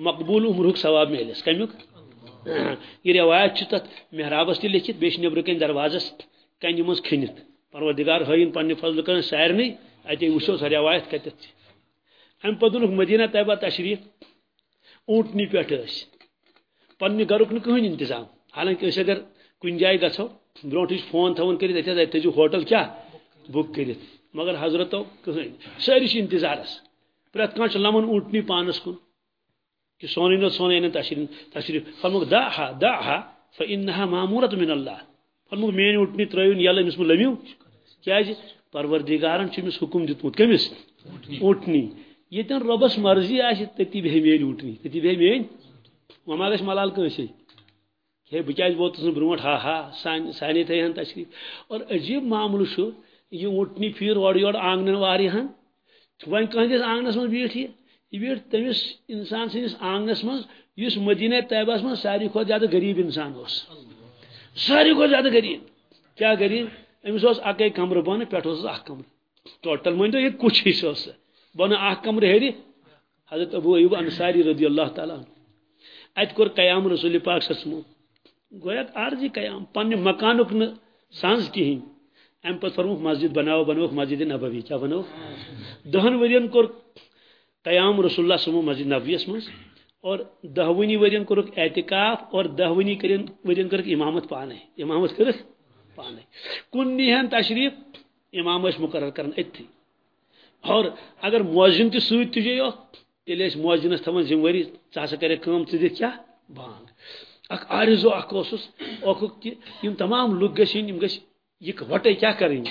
مقبول عمرک ثواب میلس کمیک؟ یہ روایت چھ تت محرابس تہ لکھت، بیش نبر کن دروازس کنہ مز کھنت پروردگار ہین پنہ فضل کر سارنی اتے وچھو سا روایت کتت۔ ام پتہ مدینہ طیبہ تشریف اونٹنی پہ پنہ گرک کہین انتظام۔ حالانکہ اس اگر کن جائے گھو بروٹ فون تھون کر ہوٹل کیا؟ بک کر مگر حضرتو کہین ساری انتظارس پریت کان لمن اونٹنی پانس کن. کہ سونی نہ سونے نا تشریف تشریف. ہا دا ہا فانها مامورت من اللہ فرموک مین اونٹنی ترٲیون یل امس لمیو. کیا پروردگارن چمس حکم دتمت کمس؟ اونٹنی یتن ربس مرضی آس تتی بہ میل اوٹنی. تتی بہ میل وما گھس ملال کنسے کہ بہ کیاز ووتس برونٹ ہا ہا سانے تھے ہن تشریف. اور عجیب معاملہ چھو یہ اوٹنی پھر اور یور آنگن واری ہن۔ وۄنۍ کہندس آنگنس منٛز بیٹھ یہ؟ یہ بیٹھ تمس انسان سٕنٛدس آنگنس منٛز یُس مدینہ طیبس منٛز ساروی کھۄتہٕ زیادٕ غریب انسان اوس ساروی کھۄتہٕ زیادٕ غریب۔ کیا غریب؟ أمِس اوس اکے کمرٕ بۄنہٕ پٮ۪ٹھ اوسُس اکھ کمرٕ ٹوٹل مٲنۍتو یہ کُچھ ہِش اوس بن اخ کمر ہیٚرِ جی؟ حضرت ابو ایوب انصاری رضی اللہ تعالیٰ ات کور قیام رسول پاک سسمو گویا عارضی قیام پنہ مکانک ن سانز کہین ام پتہ فرموک مسجد بناو بنوک مسجد نبوی کیا بنو دہن ورین کور قیام رسول اللہ سمو مسجد نبویس مز اور دہونی ورین کورک اعتکاف، اور دہونی کرین ورین کرک امامت پانے امامت کرک پانے کن نیہن تشریف؟ امام اس مقرر کرن اتھی اور اگر موزن تہ ست تجیو تیل موزنس تھوان ذمہ ذمہ ژٕ کر کم ژٕ دِتھ کیا؟ بانگ۔ اخ آرزو اخ اوسس اوکھُک کہ یم تمام لُکھ گژھن یم گژھِ یِک وٹے کیا کرٕنۍ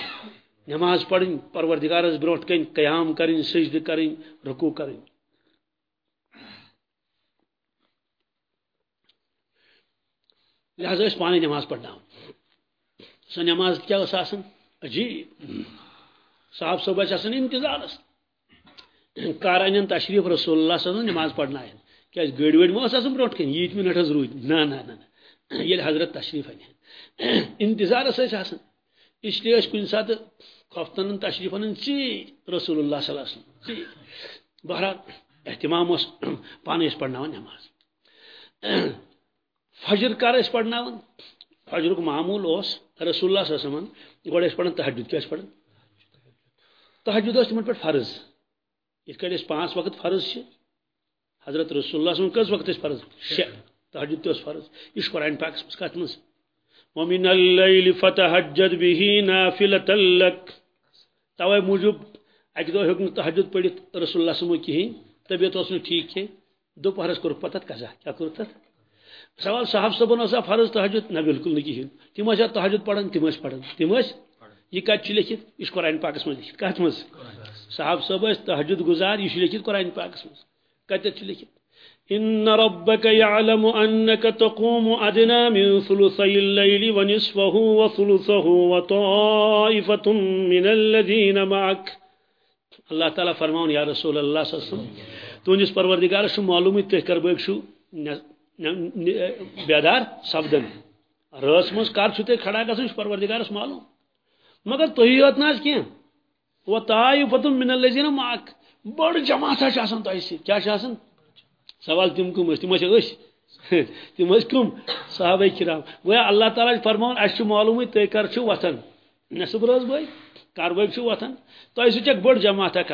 نماز پڑھن پروردگارس برونٹ کن قیام کرٕنۍ سجدٕ کرٕنۍ رکوع کرٕنۍ لہذا اس پانے نماز پڑھنا۔ سو نماز کیا اس آسن؟ عجیب۔ صاحب صبح آسن انتظار کار ان تشریف رسول اللہ صلی اللہ علیہ وسلم نماز پڑھنا ہے۔ کیا گڑ وڑ مہ آسان برو کن یہ منٹ حض روز نا نا نا یل حضرت تشریف ان انتظار آسان اس لیے کن سات خفتن تشریف ان ٹھیک رسول اللہ صلی اللہ علیہ وسلم. بہرحال اہتمام اس (clears throat) پانے پڑھنا نماز. (clears throat) فجر کر پڑھنا فجر معمول اس رسول اللہ صلی اللہ علیہ وسلم گوڑ پڑھن تحجد کیا پڑھن؟ تحجد اس تمن پہ فرض. یہ کڑ پانچ وقت فرض چھ حضرت رسول اللہ صلی اللہ علیہ وسلم کس وقت فرض؟ شے. تحجد تہ فرض. یہ قرآن پاک مس کت مس ومن الليل فتهجد به نافلة لك. توے موجوب اکہ دہ ہوں تحجد پڑھت رسول اللہ صلی اللہ علیہ وسلم کہین طبیعت اس ٹھیک کی دوپہرس کور پتہ قضا کیا کور تت سوال صاحب صبن اوسا فرض تحجد نہ بالکل نہ کہین تم ٲسیا تحجد پڑھان تم ٲسۍ پڑھان تم ٲسۍ یہ کت چھ لکھت یہ قرآن پاکس مز لکھت کت مز صاحب صٲب ٲسۍ تحجد گزار، یہ لکھت قرآن پاکس مز کتت چھ لکھت إن ربك يعلم أنك تقوم أدنى من ثلثي الليل ونصفه وثلثه وطائفة من الذين معك. اللہ تعالیٰ فرماؤن، یا رسول اللہ صلی اللہ علیہ وسلم، تو تہندس پروردگارس چھ معلوم تھی کربگ چھو بیدار سپدن رس مز کر چھو تھی کھڑا گھن پروردگارس معلوم. مگر تھی یوت نا کی و طائفة من الذين معك. بڑ جماعت آسان تہ سۭتۍ کیا آسان سوال تم کم تم اس (laughs) تم کم صحابہ کرام. گویا اللہ تعالیٰ فرمان اس معلوم تھی کر وتھان نصب روز بھائی کاروٲئی چھو وتھان تۄہہِ سۭتۍ جماعت اکھ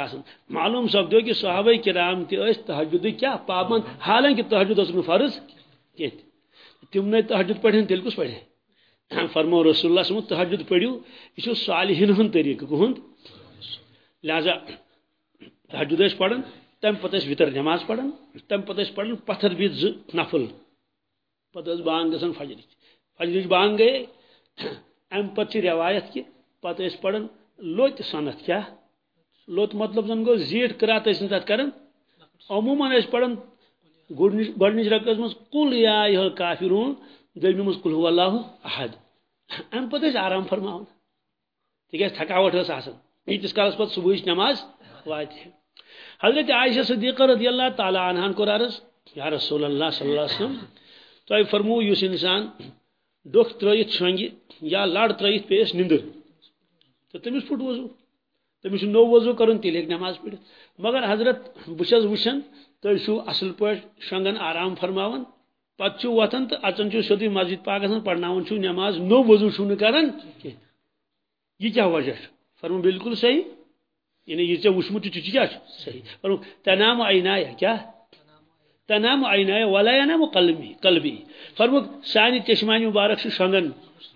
معلوم سپدو کہ صحابہ کرام تہِ ٲسۍ تحجد کیا؟ پابند. حالانکہ تحجد فرض کینٛہہ تِم نے تحجد پڑھن تیٚلہِ کُس پڑھے فرمو رسول اللہ صلی تحجد پڑھِو یہِ چھُ صالحین ہُنٛد طریقہٕ کُہُنٛد لہذا تحجد ٲسۍ تم پتہ وطر نماز پڑھان تم پتہ پڑھان پتھر بیت ز نفل۔ پتہ بانگ گسان فجر فجر بانگ گئے ام پتہ روایت کہ پتہ پڑھان لوت سنت کیا لوت مطلب زن گو زیٹ کرات اس تت کرن عموما اس پڑھان گڈنچ رکعت مز قل یا ایھا کافرون، دویمہ مز قل هو اللہ احد۔ ام پتہ آرام فرماون تکیاز تھکاوٹ ٲس آسان۔ ییتِس کالس پتہٕ صبحٕچ نماز واتہِ حضرت عائشہ صدیقہ رضی اللہ تعالی عنہ کو عرض یا رسول اللہ صلی اللہ علیہ وسلم، تو فرمو یس انسان ڈوک ترائیت شنگی یا لڑ ترائیت پیس نندر۔ تو تمس پھٹ وضو۔ تمس نو وضو کرن تیل ایک نماز پڑھ مگر حضرت بچس وشن تو چھو اصل پٲٹھۍ شنگن آرام فرماون۔ پتہ چھو وتھان تو اچن چھو سیودی مسجد پاک گژھان پرناون چھو نماز نو وضو چھو نہ کران یہ کیا وجہ فرمو بالکل صحیح۔ یعنی یہ ژے وچمت چھ کیا صحیح. فرمو تنام عینایا، کیا؟ تنام عینایا، ولا ینام قلبی قلبی. فرمو سانی چشمانی مبارک چھ شنگن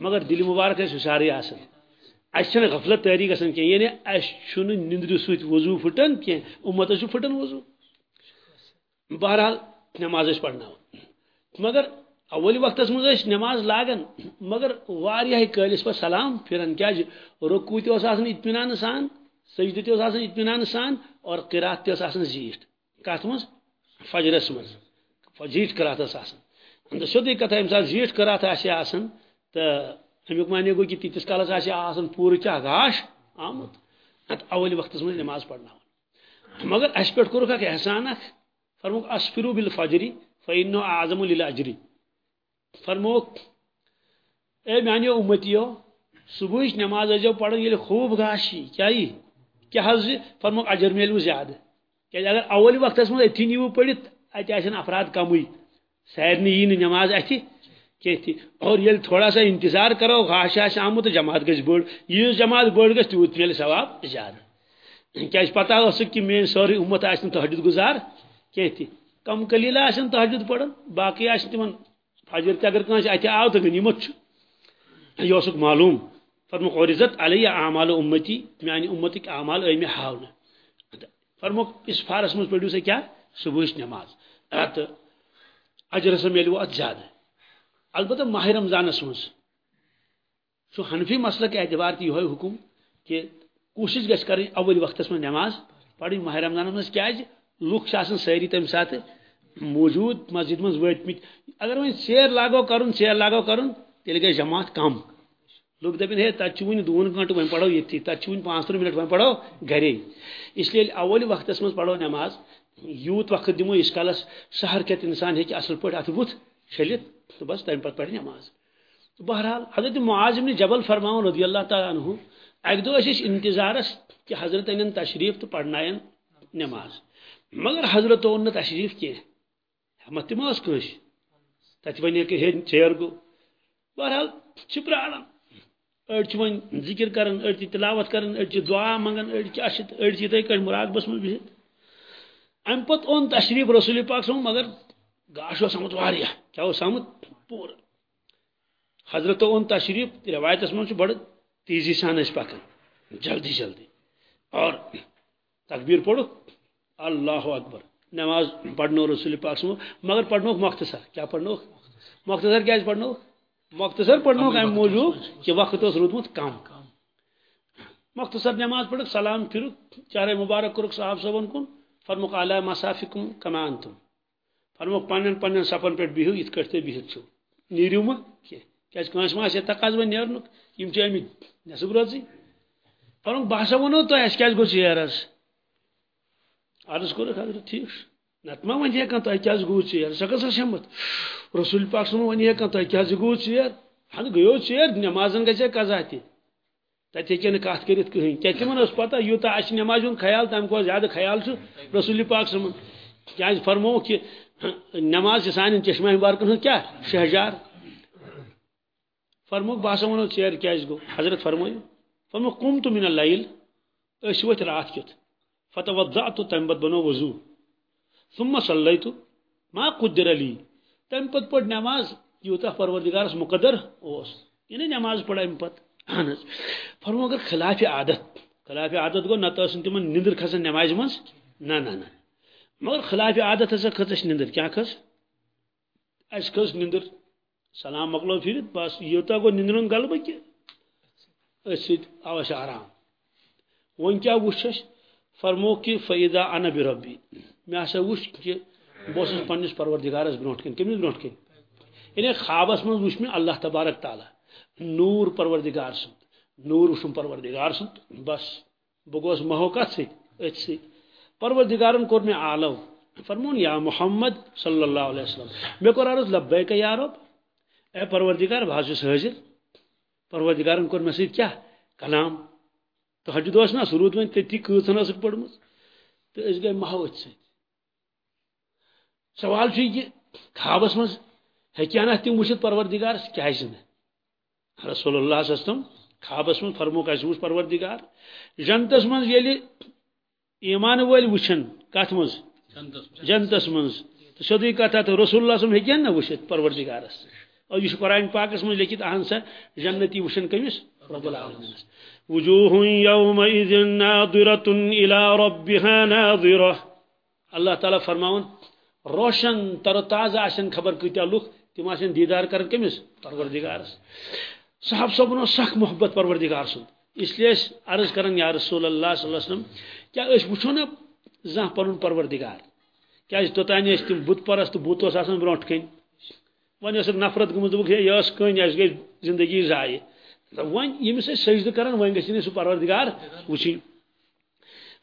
مگر دل مبارک چھ ساری آسن اس چھن غفلت تیاری گژھان کی یعنی اس چھن نندر سوت وضو پھٹن کی امت چھ پھٹن وضو. بہرحال نماز اس پڑھنا مگر اول وقت مز نماز لاگن، مگر واریاہ کالس پہ سلام پھرن. کیا جی؟ رکو تہ اطمینان سان سجدہ تہ آسان اطمینان سان اور قرات تہ آسان زیٹھ کت مز فجرس مز زیٹھ قرات آسان سیودی کتھا ییٚمہِ ساتہٕ زیٹھ قرات آسان تہٕ امیُک معنی گوٚو کہِ تیٖتِس کالس آسان پوٗرٕ کیٛاہ گاش آمُت اتھ اول وقتس منٛز نماز پرناوان مگر اسہِ پٮ۪ٹھ کوٚرُکھ اکھ احسان اکھ فرموک اسفرو بالفجری فإنه اعظم للاجری فرموک، اے میانیو امتیو صبحٕچ نماز ٲسۍزیو پران ییٚلہِ خوٗب گاش یی کیٛاہ یی کیا حض فرمو اجر میلو زیادہ۔ کہ اگر اول وقت من اتھی نیو پڑت اتہ آسن افراد کمی سارے یی نماز اتھ کی اور یل تھوڑا سا انتظار کرو، غاش آس آمت تو جماعت گھس بڑ یہ جماعت بڑ گھس تیوت میل ثواب زیادہ۔ کیا پتہ اس کہ میری سوری امت آس تحجد گزار۔ کی کم کلیلہ آسن تحجد پڑھن، باقی آس تمن فجر تہ اگر کنس اتہ آو تو غنیمت یہ معلوم۔ فرموک عرضت علی اعمال امتی میانی امتک اعمال ایم ہاون فرموک اس فارس مز پڑھو سے کیا؟ صبح نماز۔ ات اجر سے میلو ات زیادہ۔ البتہ ماہ رمضان مز سو حنفی مسئلہ کے اعتبار تی ہوئے حکم کہ کوشش گھس کریں اول وقت میں نماز۔ پڑھیں ماہ رمضان مز کیا لوک آسان ساری تمہ سات موجود مسجد مز وتمت اگر وۄنۍ سیر لاگو کرُن سیر لاگو کرُن تیٚلہِ جماعت کم۔ لوگ دپن ہے تتہِ چھُ وٕنہِ دون گنٹہٕ وۄنۍ پرو ییٚتھی تتہِ چھُ وٕنہِ پانٛژھ منٹ وۄنۍ پرو گرے اسلیے ییٚلہِ اول وقتس منٛز پرو نٮ۪ماز یوٗت وقت دِمو یٖتِس کالس سہر کھٮ۪تھ انسان ہیٚکہِ اصل پٲٹھۍ اتھ بُتھ چھٔلِتھ تہٕ بس تمہِ پتہٕ پرِ نٮ۪ماز تہٕ بہرحال حضرت معاذ ابن جبل فرماوُن رضی اللہ تعالیٰ عنہ اکہِ دۄہ ٲسۍ انتظارس کہ حضرت انن تشریف تہٕ پرناین نٮ۪ماز مگر حضرت اوٚن نہٕ تشریف کینٛہہ ہٮ۪مت تہِ ما ٲس کٲنٛسہِ کہ ہے ژیر گوٚو بہرحال چھِ پراران أڑۍ چھِ ذکر کران أڑۍ چھِ تلاوت کران أڑۍ دعا منگان أڑۍ کیٛاہ چھِ أڑۍ چھِ مراقبس منٛز بِہِتھ۔ امہِ پتہٕ اوٚن تشریف رسول پاک صٲب مگر گاش اوس آمُت واریاہ، کیٛاہ اوس آمُت؟ پوٗرٕ حضرتو اوٚن تشریف، روایتس منٛز چھُ بڑٕ تیزی سان ٲسۍ پکان، جلدی جلدی۔ اور تکبیر پوٚرُکھ اللہ اکبر۔ نماز پڑنو رسول پاک صٲب مگر پڑنوکھ مختصر۔ کیٛاہ پڑنوکھ مختصر کیٛازِ پڑنوکھ مختصر پڑنوکھ امہِ موٗجوٗب کہ وقت اوس روٗدمُت کم مختصر نماز پڑھکھ سلام پھرُکھ چارے مبارک کوٚرُکھ صاحب صٲبن کُن فرمُک علیٰ مسافِکُم کمان تم فرمُک پنن پنن سفن پٮ۪ٹھ بِہِو کٲٹھۍ تُہۍ بِہِتھ چھِو نیٖرِو کینٛہہ کیٛازِ کٲنٛسہِ ما آسہِ تقاض وۄنۍ نیرنُک یِم چھِ آمٕتۍ نٮ۪صٕب روزٕے فرمُک بہٕ ہسا ووٚنو تۄہہِ اَسہِ کیٛازِ ژیر حظ عرض کوٚرُکھ حضرت ٹھیٖک۔ چھُ نتہٕ ما وۄنۍ کانٛہہ تۄہہِ کیٛازِ گوٚو ژیر سۄ رسول پاک صٲب وۄنۍ کانٛہہ تۄہہِ کیٛازِ گوٚو ژیر ہن گٔیو ژیر نٮ۪مازن گژھِ ہے قزا تہِ تتہِ ہیٚکہِ نہٕ کتھ کٔرِتھ کٕہٕنۍ کیٛازِ تِمن ٲس پتہ یوٗتاہ اَسہِ نٮ۪مازِ ہُنٛد خیال تمہِ کھۄتہٕ زیادٕ خیال چھُ رسول پاک صٲبن کیٛازِ فرمووُکھ کہِ نٮ۪ماز چھِ سانٮ۪ن چشمہ مبارکن ہٕنٛز کیٛاہ شہجار فرمووُکھ بہٕ ہسا وَنو ژیر کیٛازِ گوٚو حضرت فرمٲیو فرمووُکھ کُم تہٕ مِنہ لایل أسۍ ؤتھۍ راتھ کیُتھ فتح وضا بنو وضوٗ ثم صلیتُ ما قدر علی تمہِ پتہٕ پٔر نٮ۪ماز یوٗتاہ پروردگارس مقدر اوس. یعنی نٮ۪ماز پٔر امہِ پتہٕ اہن فرمو اگر خلاف عادت خلاف عادت گوٚو نتہٕ ٲس نہٕ تِمن نِندٕر کھسان نٮ۪مازِ منٛز؟ نہ نہ نہ. مگر خلاف عادت ہسا کھٔژ اَسہِ نِندٕر. کیٛاہ کھٔژ اَسہِ کھٔژ نِندٕر. سلام مۄکلو پھِرِتھ بس یوٗتاہ گوٚو نِندرُن غلبہٕ کہِ أتھۍ سۭتۍ آو اَسہِ آرام. وۄنۍ کیٛاہ وٕچھ اَسہِ فرمو کہِ فعیدا انا بربی مےٚ ہسا وٕچھ کہِ بہٕ اوسُس پننِس پروردگارس برونٛٹھ کَنۍ کٔمِس برونٛٹھ کَنۍ یعنی خوابس منٛز وٕچھ مےٚ اللہ تبارک تعالیٰ نوٗر پروردگار سُنٛد نوٗر وٕچھُم پروردگار سُنٛد بس بہٕ گوس مہو کتھ سۭتۍ أتھۍ سۭتۍ پروردگارن کوٚر مےٚ آلو، فرمون، یا محمد صلی اللہ علیہ وسلم، مےٚ کوٚر عرض لبیکا یا رب، اے پروردگار بہٕ حظ چھُس حٲضِر پروردگارن کوٚر مےٚ سۭتۍ کیٛاہ کلام۔ تہجد اوس نا سُہ روٗد وۄنۍ تٔتھی کۭژن ٲسٕکھ پٔرمٕژ تہٕ أسۍ گٔے مہو أتھۍ سۭتۍ سوال یہِ خوابس منٛز ہیٚکہِ ہنا تِم وٕچھِتھ پروردگارس کیٛازِ نہٕ رسول اللہ وسلم خوابس منٛز فرموک اَسہِ وٕچھ پروردگار۔ جنتس منٛز ییٚلہِ ایمان وٲلۍ وٕچھن کتھ منٛز جنتس منٛز تہٕ سیوٚدُے کتھا تہٕ رسول اللہ صٲب ہیٚکن نہ وٕچھِتھ پروردگارس اور یہ قرآن پاکس منٛز لیکھِتھ اہن سا جنتی وٕچھن کٔمِس رب العالمینس وجوه يومئذ ناظرة إلى ربها ناظرة۔ اللہ تعالیٰ فرماون روشن تر تازہ آسن خبر کۭتیاہ لُکھ تِم آسن دیٖدار کران کٔمِس پروردگارس صاحب صٲبن سخ محبت پروردگار سُنٛد اس لیے عرض کران یا رسول اللہ صلی اللہ علیہ وسلم کیٛاہ أسۍ وٕچھو نا زانٛہہ پنُن پروردگار؟ کیٛازِ توٚتانۍ ٲسۍ تِم بُت پرست بُت اوس آسان برونٛٹھ کَنۍ وۄنۍ ٲسٕکھ نفرت گٔمٕژ دوٚپُکھ ہے یہِ ٲس کٔنۍ اَسہِ گٔے زندگی ضایہِ وۄنۍ ییٚمِس أسۍ سجدٕ کران وۄنۍ گژھِ نہٕ پروردگار وٕچھِنۍ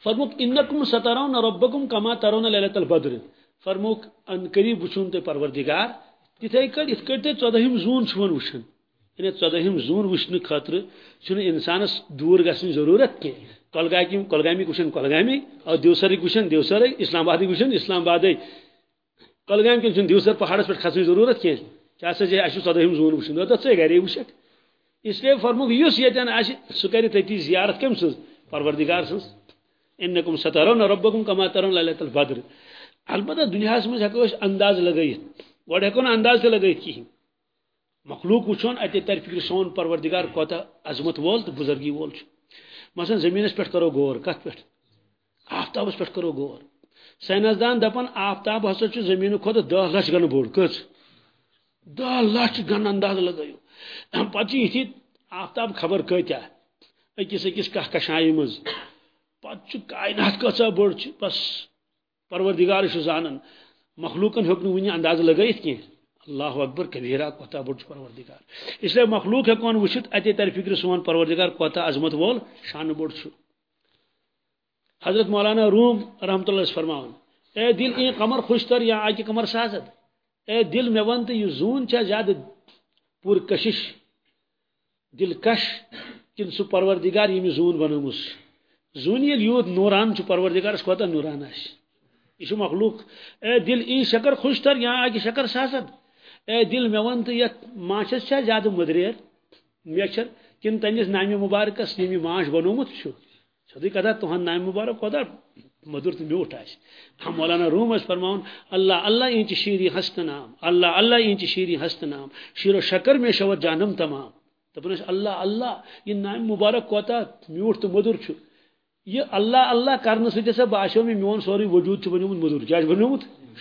فرموک، اِنکم سترون ربکم کما ترون للت البدر۔ فرموک ان قریب وٕچھُن تۄہہِ پروردگار تِتھے کٲٹھۍ یِتھ کٲٹھۍ تُہۍ ژۄدہِم زوٗن چھُون وٕچھان یعنی ژۄدہِم زوٗن وٕچھنہٕ خٲطرٕ چھُنہٕ اِنسانس دوٗر گژھنٕچ ضروٗرت کینٛہہ کۄلگامہِ کۄلگامِکۍ وٕچھن کۄلگامی اور دیوسرٕکۍ وٕچھن دیوسرٕے اسلام آبادٕکۍ وٕچھن اسلام آبادٕے کۄلگامہِ کٮ۪ن چھُنہٕ دیوسر پہاڑس پٮ۪ٹھ کھسنٕچ ضروٗرت کینٛہہ کیٛاہ سا چھِ اَسہِ چھُ ژۄدہِم زوٗن وٕچھُن دۄپ ژٕ گرے وٕچھکھ اسلیے فرموک یُس ییٚتٮ۪ن آسہِ سُہ کرِ تٔتی زیارت کٔمۍ سٕنٛز پروردگار سٕنٛز اِنکم سترون ربکم کما ترون للت البدر البتہ دُنیاہس منٛز ہٮ۪کو أسۍ انداز لگٲیِتھ گۄڈٕ ہٮ۪کو نہٕ انداز تہِ لگٲیِتھ کِہینۍ مخلوق وٕچھون، اتے تر فکر سون پروردگار کوتاہ عظمت وول تہٕ بُزرگی وول چھُ مثلاً زٔمیٖنس پٮ۪ٹھ کرو غور کتھ پٮ۪ٹھ آفتابس پٮ۪ٹھ کرو غور ساینسدان دپان آفتاب ہسا چھُ زٔمیٖنہٕ کھۄتہٕ دہ لچھ گنہٕ بوٚڑ کٔژ دہ لچھ گن انداز لگٲیو پتہٕ چھِ آفتاب خبر کۭتیاہ أکِس أکِس کہکشایہِ منٛز پتہٕ چھُ کاینات کۭژاہ بٔڑ چھِ بس۔ پروردگار چھُ زانان مخلوقن ہوں ون انداز لگائت کی اللہ اکبر، کبیرہ، کوتا بڑھ پروردگار. اس لیے مخلوق ہوں وچت اتے تر فکر سون پروردگار، کوتا عظمت وول، شان بوڑ حضرت مولانا روم رحمت اللہ فرماؤن اے دل این قمر خوشتر یا آکہ قمر سازد؟ اے دل میں ون تو یہ زون چھا زیادہ پور کشش دل کش کن سہ پروردگار یم زون بنومس زون یل یوت نوران چھ پروردگارس کوتا نوران آس یہ مخلوق۔ اے دل ای شکر خوش تر، یا آکہ شکر سازد اے دل میں ون تو یت ماچس چھا زیادہ مدریر۔ میچر کن تنس نامہ مبارکس یم ماچ بنومت چھ سدی کتھا تہن نام مبارک کوتا مدر تو میوٹ آس مولانا روم فرماؤن اللہ اللہ انچ شیری ہست نام۔ اللہ اللہ انچ شیری ہست نام۔ شیر و شکر میں شور جانم تمام۔ دپن اللہ اللہ، یہ نام مبارک کوتا میوٹ تو مدر چھ یہ اللہ اللہ کرنے سۭتۍ ہسا باسیو مےٚ میون سورُے وجوٗد چھُ بنیومُت مٔدُر کیٛاہ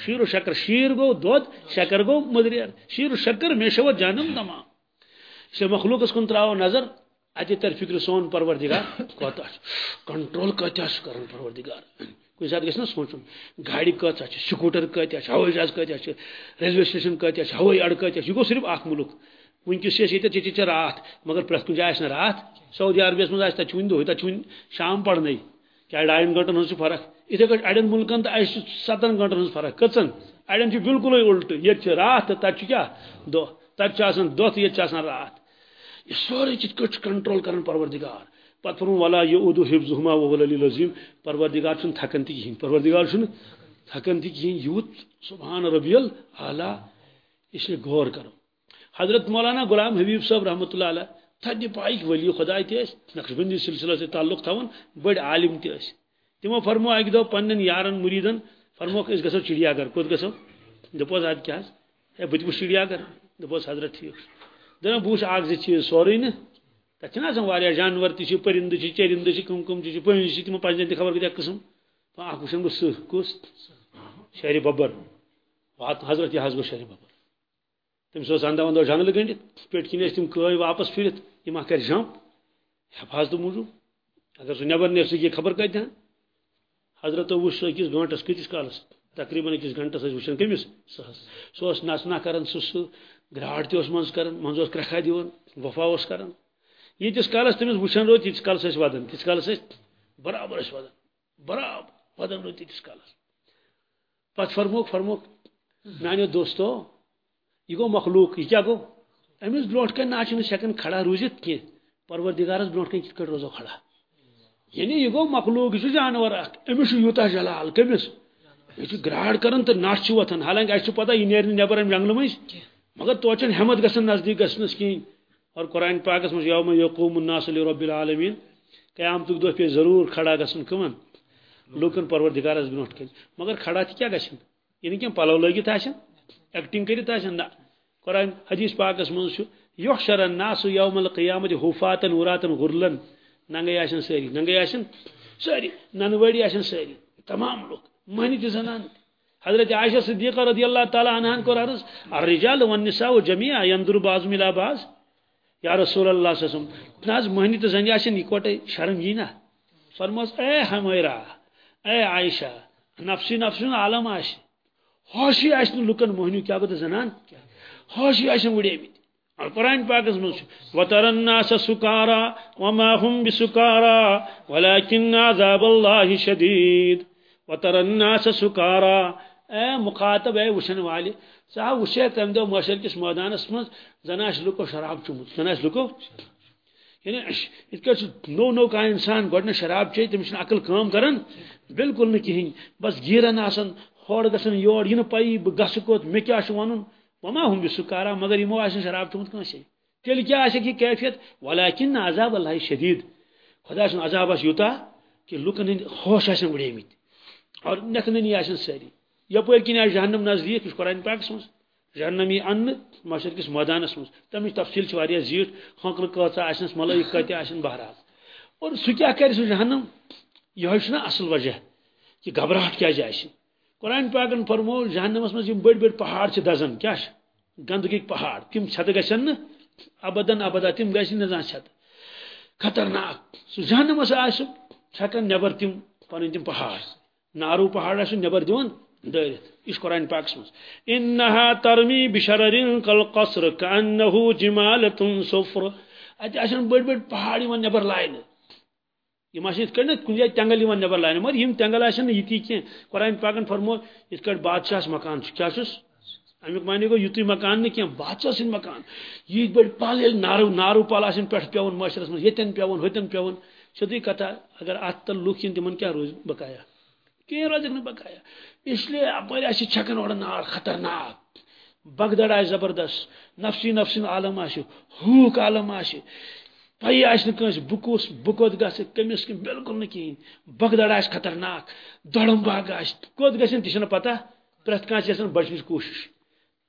چھُ و شکر، شیٖر گوٚو دۄد شکر گوٚو مٔدریر شیٖر و شکر مےٚ شوت جانم تمام۔ سے مخلوقس کُن ترٛاوو نظر اتے تر فکر سون پروردگار۔ کوتاہ کنٹرول کتیا کران پروردگار۔ کُنہِ ساتہٕ گژھِ نا سونچُن گاڑِ کۭژاہ چھِ، سکوٗٹر کۭتیاہ جہاز کۭتیاہ چھِ، ریلوے سٹیشن کۭتیاہ چھِ ہوٲیی اڈٕ کۭتیاہ چھِ۔ صرف اکھ مُلک۔ ونکس چھِ ییٚتٮ۪تھ ییٚتہِ راتھ، مگر پرٛٮ۪تھ کُنہِ جایہِ آسہِ نہٕ راتھ. سعودی عربیس منٛز آسہِ تَتہِ چھُ وُنہِ دۄہٕے، تَتہِ شام پرنے کیا ڈاین گنٹن ہٕنٛز فرق؟ یِتھے کٲٹھۍ اڑٮ۪ن مُلکن تہٕ اَسہِ چھِ ستن گنٹن ہٕنٛز فرق. کٔژن؟ اڑٮ۪ن چھِ بالکُلٕے اُلٹہٕ. ییٚتہِ چھِ راتھ تہٕ تَتہِ چھُ کیٛاہ؟ دۄہ. تَتہِ چھُ راتھ. یہ سورے کت کٹ کنٹرول کران پروردگار. پتہ فرمو ولا یعود حفظهما وهو العلی العظیم پروردگار چھن تھکن تہ کہین پروردگار چھن تھکن تہ کہین یوت، سبحان ربی الاعلی اس لیے غور کرو۔ حضرت مولانا غلام حبیب صاحب رحمۃ اللہ علیہ تھدی جی پائک ولی خدا تہ نقش بندی سلسلہ سے تعلق تھون بڑ عالم تہ تمو فرمو اکہ دو پنن یارن مریدن، فرمو اس گسو چڑیا گھر کوت گسو؟ دپوس اد کیا ہے بت چڑیا گھر دپوس حضرت ٹھیک دپان بہ وچھ اکھ زٕ چیٖز سورُے نہٕ تتھ چھِنہ آسان واریاہ جانور تہِ چھِ پٔرِندٕ چھِ چٔرِندٕ چھِ کٕم کٕم چھِ پٔنٛزۍ چھِ تِمن پنٛجن تہِ خبر کۭتیاہ قٕسم؟ اکھ وٕچھن بہٕ سٕہ کُس؟ شہرِ ببر۔ حضرت یہِ حظ گوٚو شہرِ ببر۔ تٔمِس اوس اندو اندو جنگلہٕ گٔنڈِتھ پٮ۪ٹھۍ کِنۍ ٲسۍ تِم واپس پھِرِتھ یِم اکھ کرِ جمپ حفاظتہٕ موٗجوٗب اگر سُہ نٮ۪بر نیرِ سُہ خبر کتہِ حضرتو وٕچھ سُہ أکِس گٲنٛٹس کۭتِس کالس؟ تقریٖبن أکِس گھنٹس ٲسۍ وٕچھان کٔمِس سہس۔ سُہ اوس نژنا کران سُہ سُہ گراٹ تہِ اوس کران منٛز اوس کرکھا دِوان وفا اوس کران ییٖتِس کالس تٔمِس وٕچھان روٗد تیٖتِس کالس ٲسۍ ودان تیٖتِس کالس ٲسۍ برابر ٲسۍ ودان برابر ودان روٗد تیٖتِس کالس۔ پتہٕ فرموکھ فرموکھ میانیو دوستو یہِ گوٚو مخلوق یہِ کیاہ گوٚو أمِس برونٛٹھ کنۍ نہ چھُنہٕ ہٮ۪کان کھڑا روٗزِتھ کینٛہہ پروردِگارس برونٛٹھ کنۍ کِتھ کٲٹھۍ روزو کھڑا۔ یعنی یہِ گوٚو مخلوق یہِ چھُ جانور اکھ أمِس جلال کٔمِس یہ گراڑ کران تو نش وتھان حالانکہ اچھا پتہ یہ نیرِ نبر ام جنگل مز مگر توچن ہمت گژھان نزدیک گھنس کہیں اور قرآن پاکس مجھ یوم یقوم الناس رب العالمین۔ قیامت دہ پہ ضرور کھڑا گھن کمن۔ لوکن پروردگارس برونٹ کن۔ مگر کھڑا تہ کیا گھن یعنی کم پلو لگت آن ایکٹنگ کرت آن نہ قرآن حدیث پاکس مز یحشر الناس یوم القیامت حفاتن وراتن غرلن ننگے آسن ساری ننگے آسن ساری ننوڑی آسن ساری تمام لوگ مہنی تہ زنان حضرت عائشہ صدیقہ رضی اللہ تعالی عنہ کو عرض الرجال والنساء جميعا ينظر بعض الى بعض یا رسول اللہ صلی اللہ علیہ وسلم ناز مہنی تو زنی آشن اکوٹے شرم یہ نا فرماس اے ہمیرا اے عائشہ نفسی نفسی عالم آش ہوشی آشن لکن مہنی کیا گو زنان؟ ہوشی آشن وڑے مت اور قرآن پاکس مز وتر الناس سکارا وما هم بسکارا ولكن عذاب الله شدید وتر الناس سکارا۔ اے مخاطب، اے وشن والے سا وشے تم دو مشر کس میدانس من زنا لکو شراب چومت زنا لکو؟ یعنی ات نو نو کا انسان گۄڈٕ شراب چے تٔمِس چھنہٕ عقل کٲم کران بالکل نہٕ کِہیٖنۍ بس گیرن آسان ہور گژھان یور یہِ نہٕ پایی بہٕ گژھٕ کوٚت مےٚ کیٛاہ چھُ وَنُن وما ہُم بہِ سُکارا مگر یِمو آسہِ شراب چومُت کٲنٛسے تیٚلہِ کیٛاہ آسٮ۪کھ یہِ کیفیت؟ ولاکِن عذاب اللہ شدیٖد۔ خۄدا سُنٛد عذاب آسہِ یوٗتاہ کہِ لُکن ہٕنٛدۍ ہوش آسن وُڑیمٕتۍ اور نٮ۪کھنٲنی آسن سٲری یپٲرۍ کِنۍ آسہِ جہنم نزدیٖک یہِ قرآن پاکس منٛز جہنمی ان مشرق کس میدانس مز تمچ تفصیل واریاہ زیٹھ ہونکل کۭژاہ آسنس ملائک کتہ آسن بہرحال۔ اور سہ کیا کر سہ جہنم؟ یہ نا اصل وجہ کہ گھبراہٹ کیا آسہ قرآن پاکن فرمو جہنمس مز بڑ بڑ پہاڑ دزان کیا گندگی پہاڑ، تم چھت گھن ابدن ابدا تم گھن نا چھت خطرناک، سہ جہنمس آس چھکن نبر تم پن تم پہاڑ۔ نارو پہاڑ آس نبر دون دٲرِتھ یہِ چھُ قرآن پاکس منٛز۔ انہا ترمی بشررن کل قصر کانہو جمالتن صفر۔ اتہِ آسن بٔڑۍ بٔڑۍ پہاڑ یِوان نٮ۪بر لاینہٕ۔ یم آسن یِتھ کٔنۍ نا کُنہِ جایہِ تٮ۪نگل یِوان مگر یِم تٮ۪نگل آسن نہٕ یِتی کینٛہہ قرآن پاکن فرمو یِتھ کٔنۍ بادشاہس مکان چھُ۔ کیٛاہ چھُس معنی گوٚو یُتُے مکان نہٕ کینٛہہ بادشاہ سٕنٛدۍ مکان۔ ییٖتۍ بٔڑۍ پل ییٚلہِ نارو نارو پل آسن پٮ۪ٹھ پیوان معاشرس منٛز ییٚتٮ۪ن پیوان ہوٚتٮ۪ن پیوان سیٚودُے کتھا اگر اتھ تل لُکھ یِن تِمن کیٛاہ روزِ بقایا کینٛہہ روزٮ۪کھ نہٕ بقایا اس لیے اپٲرۍ آسہِ چھکان اورٕ نار، خطرناک۔ بگدڑ آسہِ زبردست۔ نفسی نفسی عالم آسہِ ہوٗک عالم آسہِ پی آسہِ نہٕ کٲنٛسہِ بہٕ کُس بہٕ کوٚت بالکل نہٕ کِہیٖنۍ۔ بگدڑ خطرناک دڑم باغ آسہِ کوٚت گژھن پتہ۔ پرٛٮ۪تھ کانٛہہ چھِ یژھان بچنٕچ کوٗشش۔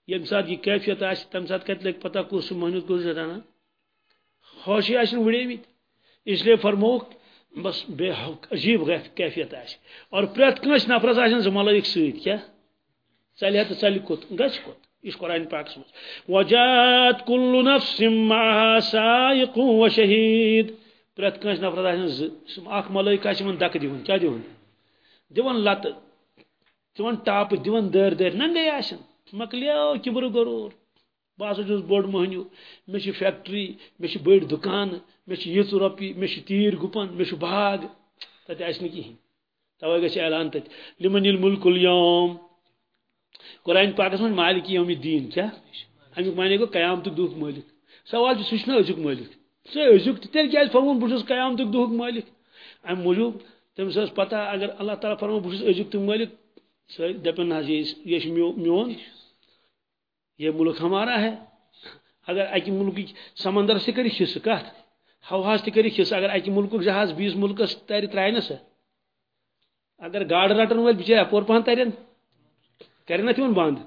ییٚمہِ ساتہٕ یہِ کیفیت آسہِ، تمہِ ساتہٕ کتہِ لگہِ پتہ کُس مہنیو کُس رنان ہوشی آسن وُڑیمٕتۍ۔ اس لیے فرمووُکھ، بس بے عجیب کیفیت آسہِ۔ اور پرٛٮ۪تھ کٲنٛسہِ نفرس آسن زٕ ملٲیِک سۭتۍ، کیٛاہ؟ ژلہِ ہا تہٕ ژلہِ کوٚت، گژھِ کوٚت؟ یہ قرآن پاکس منٛز وجات کل نفس معها سائق و شہید۔ پرٛٮ۪تھ کٲنٛسہِ نفرس آسن، زٕ اکھ ملٲیک آسہِ یِمن دکہٕ دِوان کیٛاہ دِوان دِوان لتہٕ دِوان ٹاپہٕ دِوان دٲرۍ دٲرۍ ننگے آسن۔ مکلیو کبر غرور بہٕ ہسا چھُس بوٚڑ مہنیو۔ مےٚ چھِ فیکٹری مےٚ چھِ بٔڑۍ دُکانہٕ مےٚ چھِ یِژھ رۄپیہِ مےٚ چھِ تیٖر گُپن مےٚ چھُ باغ۔ تتہِ آسہِ نہٕ کِہیٖنۍ توے گژھِ اعلان تتہِ لِمن ییٚلہِ مُلکُل یوم قرآن پاکس منٛز مالکی یوم الدیٖن کیٛاہ امیُک معنی گوٚو قیامتُک دُہُک مٲلِک سوال چھُ سُہ چھُنہ أزیُک مٲلِک سُہ أزیُک تہِ تیٚلہِ کیٛازِ فرمووُن بہٕ چھُس قیامتُک دُہُک مٲلِک پتہ اگر اللہ تعالیٰ فرمو بہٕ چھُس أزیُک تہِ مٲلِک دپن نہ حظ میون یہ ملک ہمارا ہے. اگر اکہ ملکٕکۍ سمندرس تہِ کٔرِکھ حصہٕ کتھ ہواہس تہِ کٔرِکھ حصہٕ اگر اکہِ ملکُک جہاز بیٚیِس ملکس ترِ ترٛایہِ نہ اگر گاڈٕ رٹن وٲلۍ بِچٲرۍ اپور پہن ترن کرن تِمن بنٛد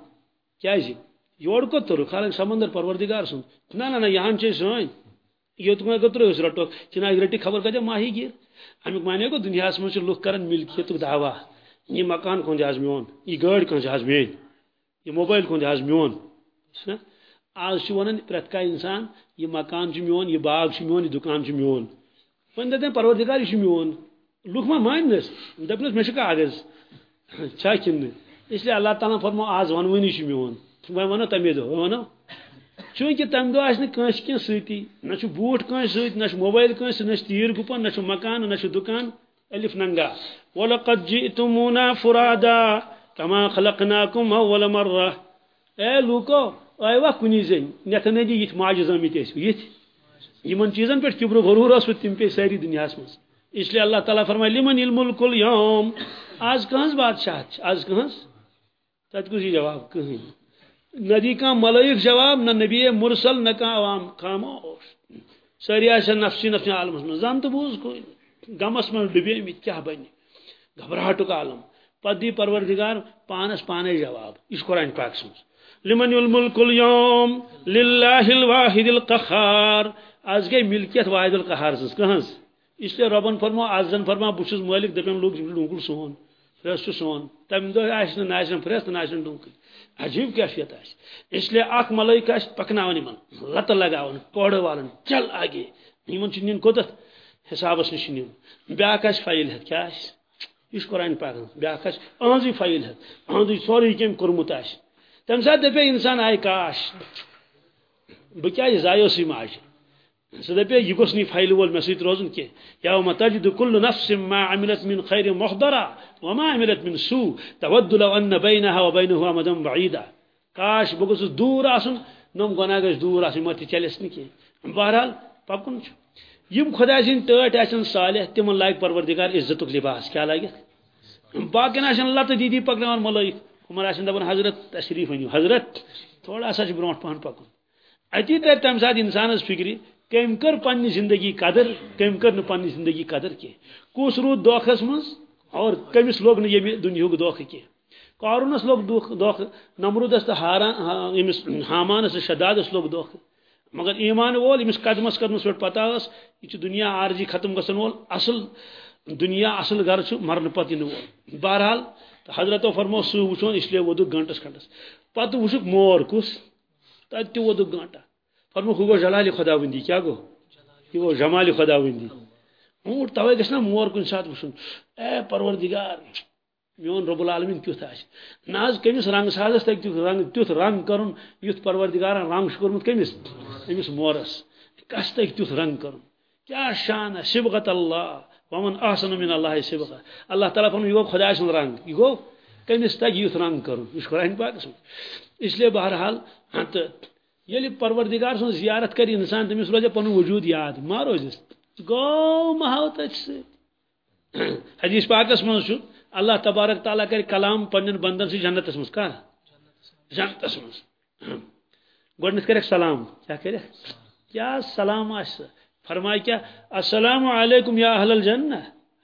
کیازِ جی؟ یور کوٚت توٚرُکھ حالانکہِ سمندر پروردگار سُنٛد نہ نہ نہ یہان چھِ سٲنۍ یوت کُن اگر ترٛٲوۍ أسۍ رٹوکھ چِنہٕ اَسہِ خبر کۭتیاہ ماہی گیٖر امیُک معنی گوٚو دُنیاہس منٛز چھِ لُکھ کران ملکیتُک دعوا یہ مکان کُن حظ میون؟ یہ گٲڑۍ کُن حظ میٲنۍ یہ موبایل کُن حظ میون؟ آز چھُ ونان پرٛٮ۪تھ کانٛہہ اِنسان، یہِ مکان چھُ میون، یہِ باغ چھُ میون، یہِ دُکان چھُ میون. وۄنۍ دپن پروردگار یہِ چھُ میون. لُکھ ما ماننس دپنس مےٚ چھُ کاغذ چھا کِنہٕ نہٕ اسلیے اللہ تعالیٰ فرمو آز ونوٕنی چھُ میون. وۄنۍ ونو تمے دۄہ وۄنۍ ونو؟ چوٗنٛکہِ تمہِ دۄہ آسہِ نہٕ کٲنٛسہِ کینٛہہ سۭتی نہ چھُ بوٗٹھ کٲنٛسہِ سۭتۍ نہ چھُ موبایل کٲنٛسہِ نہ چھُ تیٖر گُپن نہ چھُ مکان، نہ چھُ دُکان. الف ننگا. ولقد جئتمونا فرادا كما خلقناكم اول مره اے لوکو آیوا کُنی زٔنۍ نٮ۪تھٕ نٔدی یِتھ ماجہِ زٲمٕتۍ ٲسۍ یِتھ یِمن چیٖزن پٮ۪ٹھ کِبرٕ غروٗر اوسوٕ تِم پے سٲری دُنیاہس منٛز اسلیے اللہ تعالیٰ فرماے لِمن ییٚلہِ مُلکُل یوم آز کٕہٕنٛز بادشاہ؟ چھِ آز کٕہٕنٛز جواب کٕہٕنۍ نہ دی کانٛہہ ملٲیِک جواب، نہ نبی مُرسل، نہ کانٛہہ عوام خاموش سٲری آسن نفسی نفسی عالمس منٛز زن تہٕ بوٗز کُنۍ غمس منٛز ڈُبیمٕتۍ کیٛاہ بنہِ گھبراہٹُک عالم۔ پتہٕ دی پروردگار پانس پانے جواب۔ یہِ چھُ قرآن پاکس منٛز لمن الملک اليوم للہ الواحد القہار۔ آز گئی ملکیت واحد القہار سٕنٛز کہنٛز اس لیے رۄبن فرمو آز زن فرما بہٕ چھُس مٲلِک دپن لوگ ڈونکل سون فرٛٮ۪س سون تمہِ دۄہ آسہِ نہٕ نہ آسن فرٛٮ۪س نہ آسن ڈونکٕل عجیب کیفیت آسہِ اس لیے اکھ ملٲیک آسہِ پکناوان یِمن لتہٕ لگاوان کورٕ والان چل آگے یِمن چھُ نِیُن کوٚتتھ حسابس نِش چھُ نیُن بیاکھ آسہِ فایل ہٮ۪تھ کیٛاہ آسہِ یہِ قرآن پاکن بیاکھ آسہِ أہنٛزٕے فایل ہٮ۪تھ أہنٛدٕے سورُے کٔمۍ کوٚرمُت آسہِ تمہِ ساتہٕ دپے انسان آے کاش بہٕ کیازِ زایوسٕے ماجہِ سُہ دپے یہِ گوٚژھ نہٕ یہِ فایلہِ وول مےٚ سۭتۍ روزُن کینٛہہ یوم تجد كل نفس ما عملت من خير محضرا وما عملت من سوء. تود لو ان بينها وبينه امدا بعيدا. کاش بہٕ گوٚژھُس دوٗر آسُن نوٚم گۄناہ گژھِ دوٗر آسٕنۍ مگر تہِ چلٮ۪س نہٕ کینٛہہ بہرحال پکُن چھُ یِم خۄدا سٕنٛدۍ ٹٲٹھۍ آسن صالح تِمن لاگہِ پروردگار عزتُک لباس. کیٛاہ لاگٮ۪کھ باقین آسن لتہٕ دیٖدی پکناوان ملٲیِک عمر آسن دپان حضرت تشریف ؤنِو حضرت، تھوڑا سا چھُ برونٛٹھ پہن پکُن اتی ترِ تمہِ ساتہٕ انسانس فکرِ کٔمۍ کٔر زندگی قدر کٔمۍ کٔر نہٕ پننہِ زندگی قدر کینٛہہ کُس روٗد دھوکھس منٛز اور کٔمِس لوگ نہٕ ییٚمہِ دُنیہُک دھوکھٕ کینٛہہ قارونس لوگ دھوکھٕ نمروٗدس تہٕ ہاران أمِس حامانس تہٕ شدادس لوگ دھوکھٕ مگر ایمان وول أمِس قدمس قدمس پٮ۪ٹھ پتہ ٲس یہِ چھُ دُنیا عارضی ختم گژھن وول۔ اصل دُنیا اصل گرٕ چھُ مرنہٕ پتہٕ یِنہٕ وول۔ بہرحال حضرتو فرمو سُہ وٕچھون اسلیے ووتُکھ گنٹس کھنڈس۔ پتہٕ وٕچھُکھ مور کُس تتہِ تہِ ووتُکھ گنٹا فرمو ہُہ گوٚو جلالہِ خۄدا وندی کیٛاہ گوٚو یہِ گوٚو وندی توے گژھِ مور کُنہِ ساتہٕ وٕچھُن اے پروردگار، میون رب العالمین کیُتھ آسہِ؟ نہ حظ کٔمِس رنٛگ سازس تگہِ تیُتھ رنٛگ تیُتھ رنٛگ کرُن؟ یُتھ پروردگارن رنٛگ چھُ کوٚرمُت کٔمِس أمِس مورس۔ کس تگہِ تیُتھ رنٛگ کرُن؟ کیٛاہ شان سبغت اللہ۔ ومن احسن من اللہ سبغت اللہ تعالیٰ فرمون یہِ گوٚو خۄداے سُنٛد رنٛگ۔ یہِ گوٚو کٔمِس تگہِ یُتھ رنٛگ کرُن؟ یہِ چھُ قرآن پاکس منٛز اسلیے بہرحال ہاں تہٕ ییٚلہِ پروردگار سٕنٛز زیارت کرِ انسان تٔمِس روزِ پنُن وجوٗد یاد، ما روزٮ۪س گوٚو مہاو حدیث پاکس منٛز اللہ تبارک تعالیٰ کر کلام پنن بندن سے جنتس مز کر جنتس مز گۄڈنیتھ کرک سلام۔ کیا کرک کیا سلام آس فرمائے کیا؟ السلام علیکم یا اہل الجنہ۔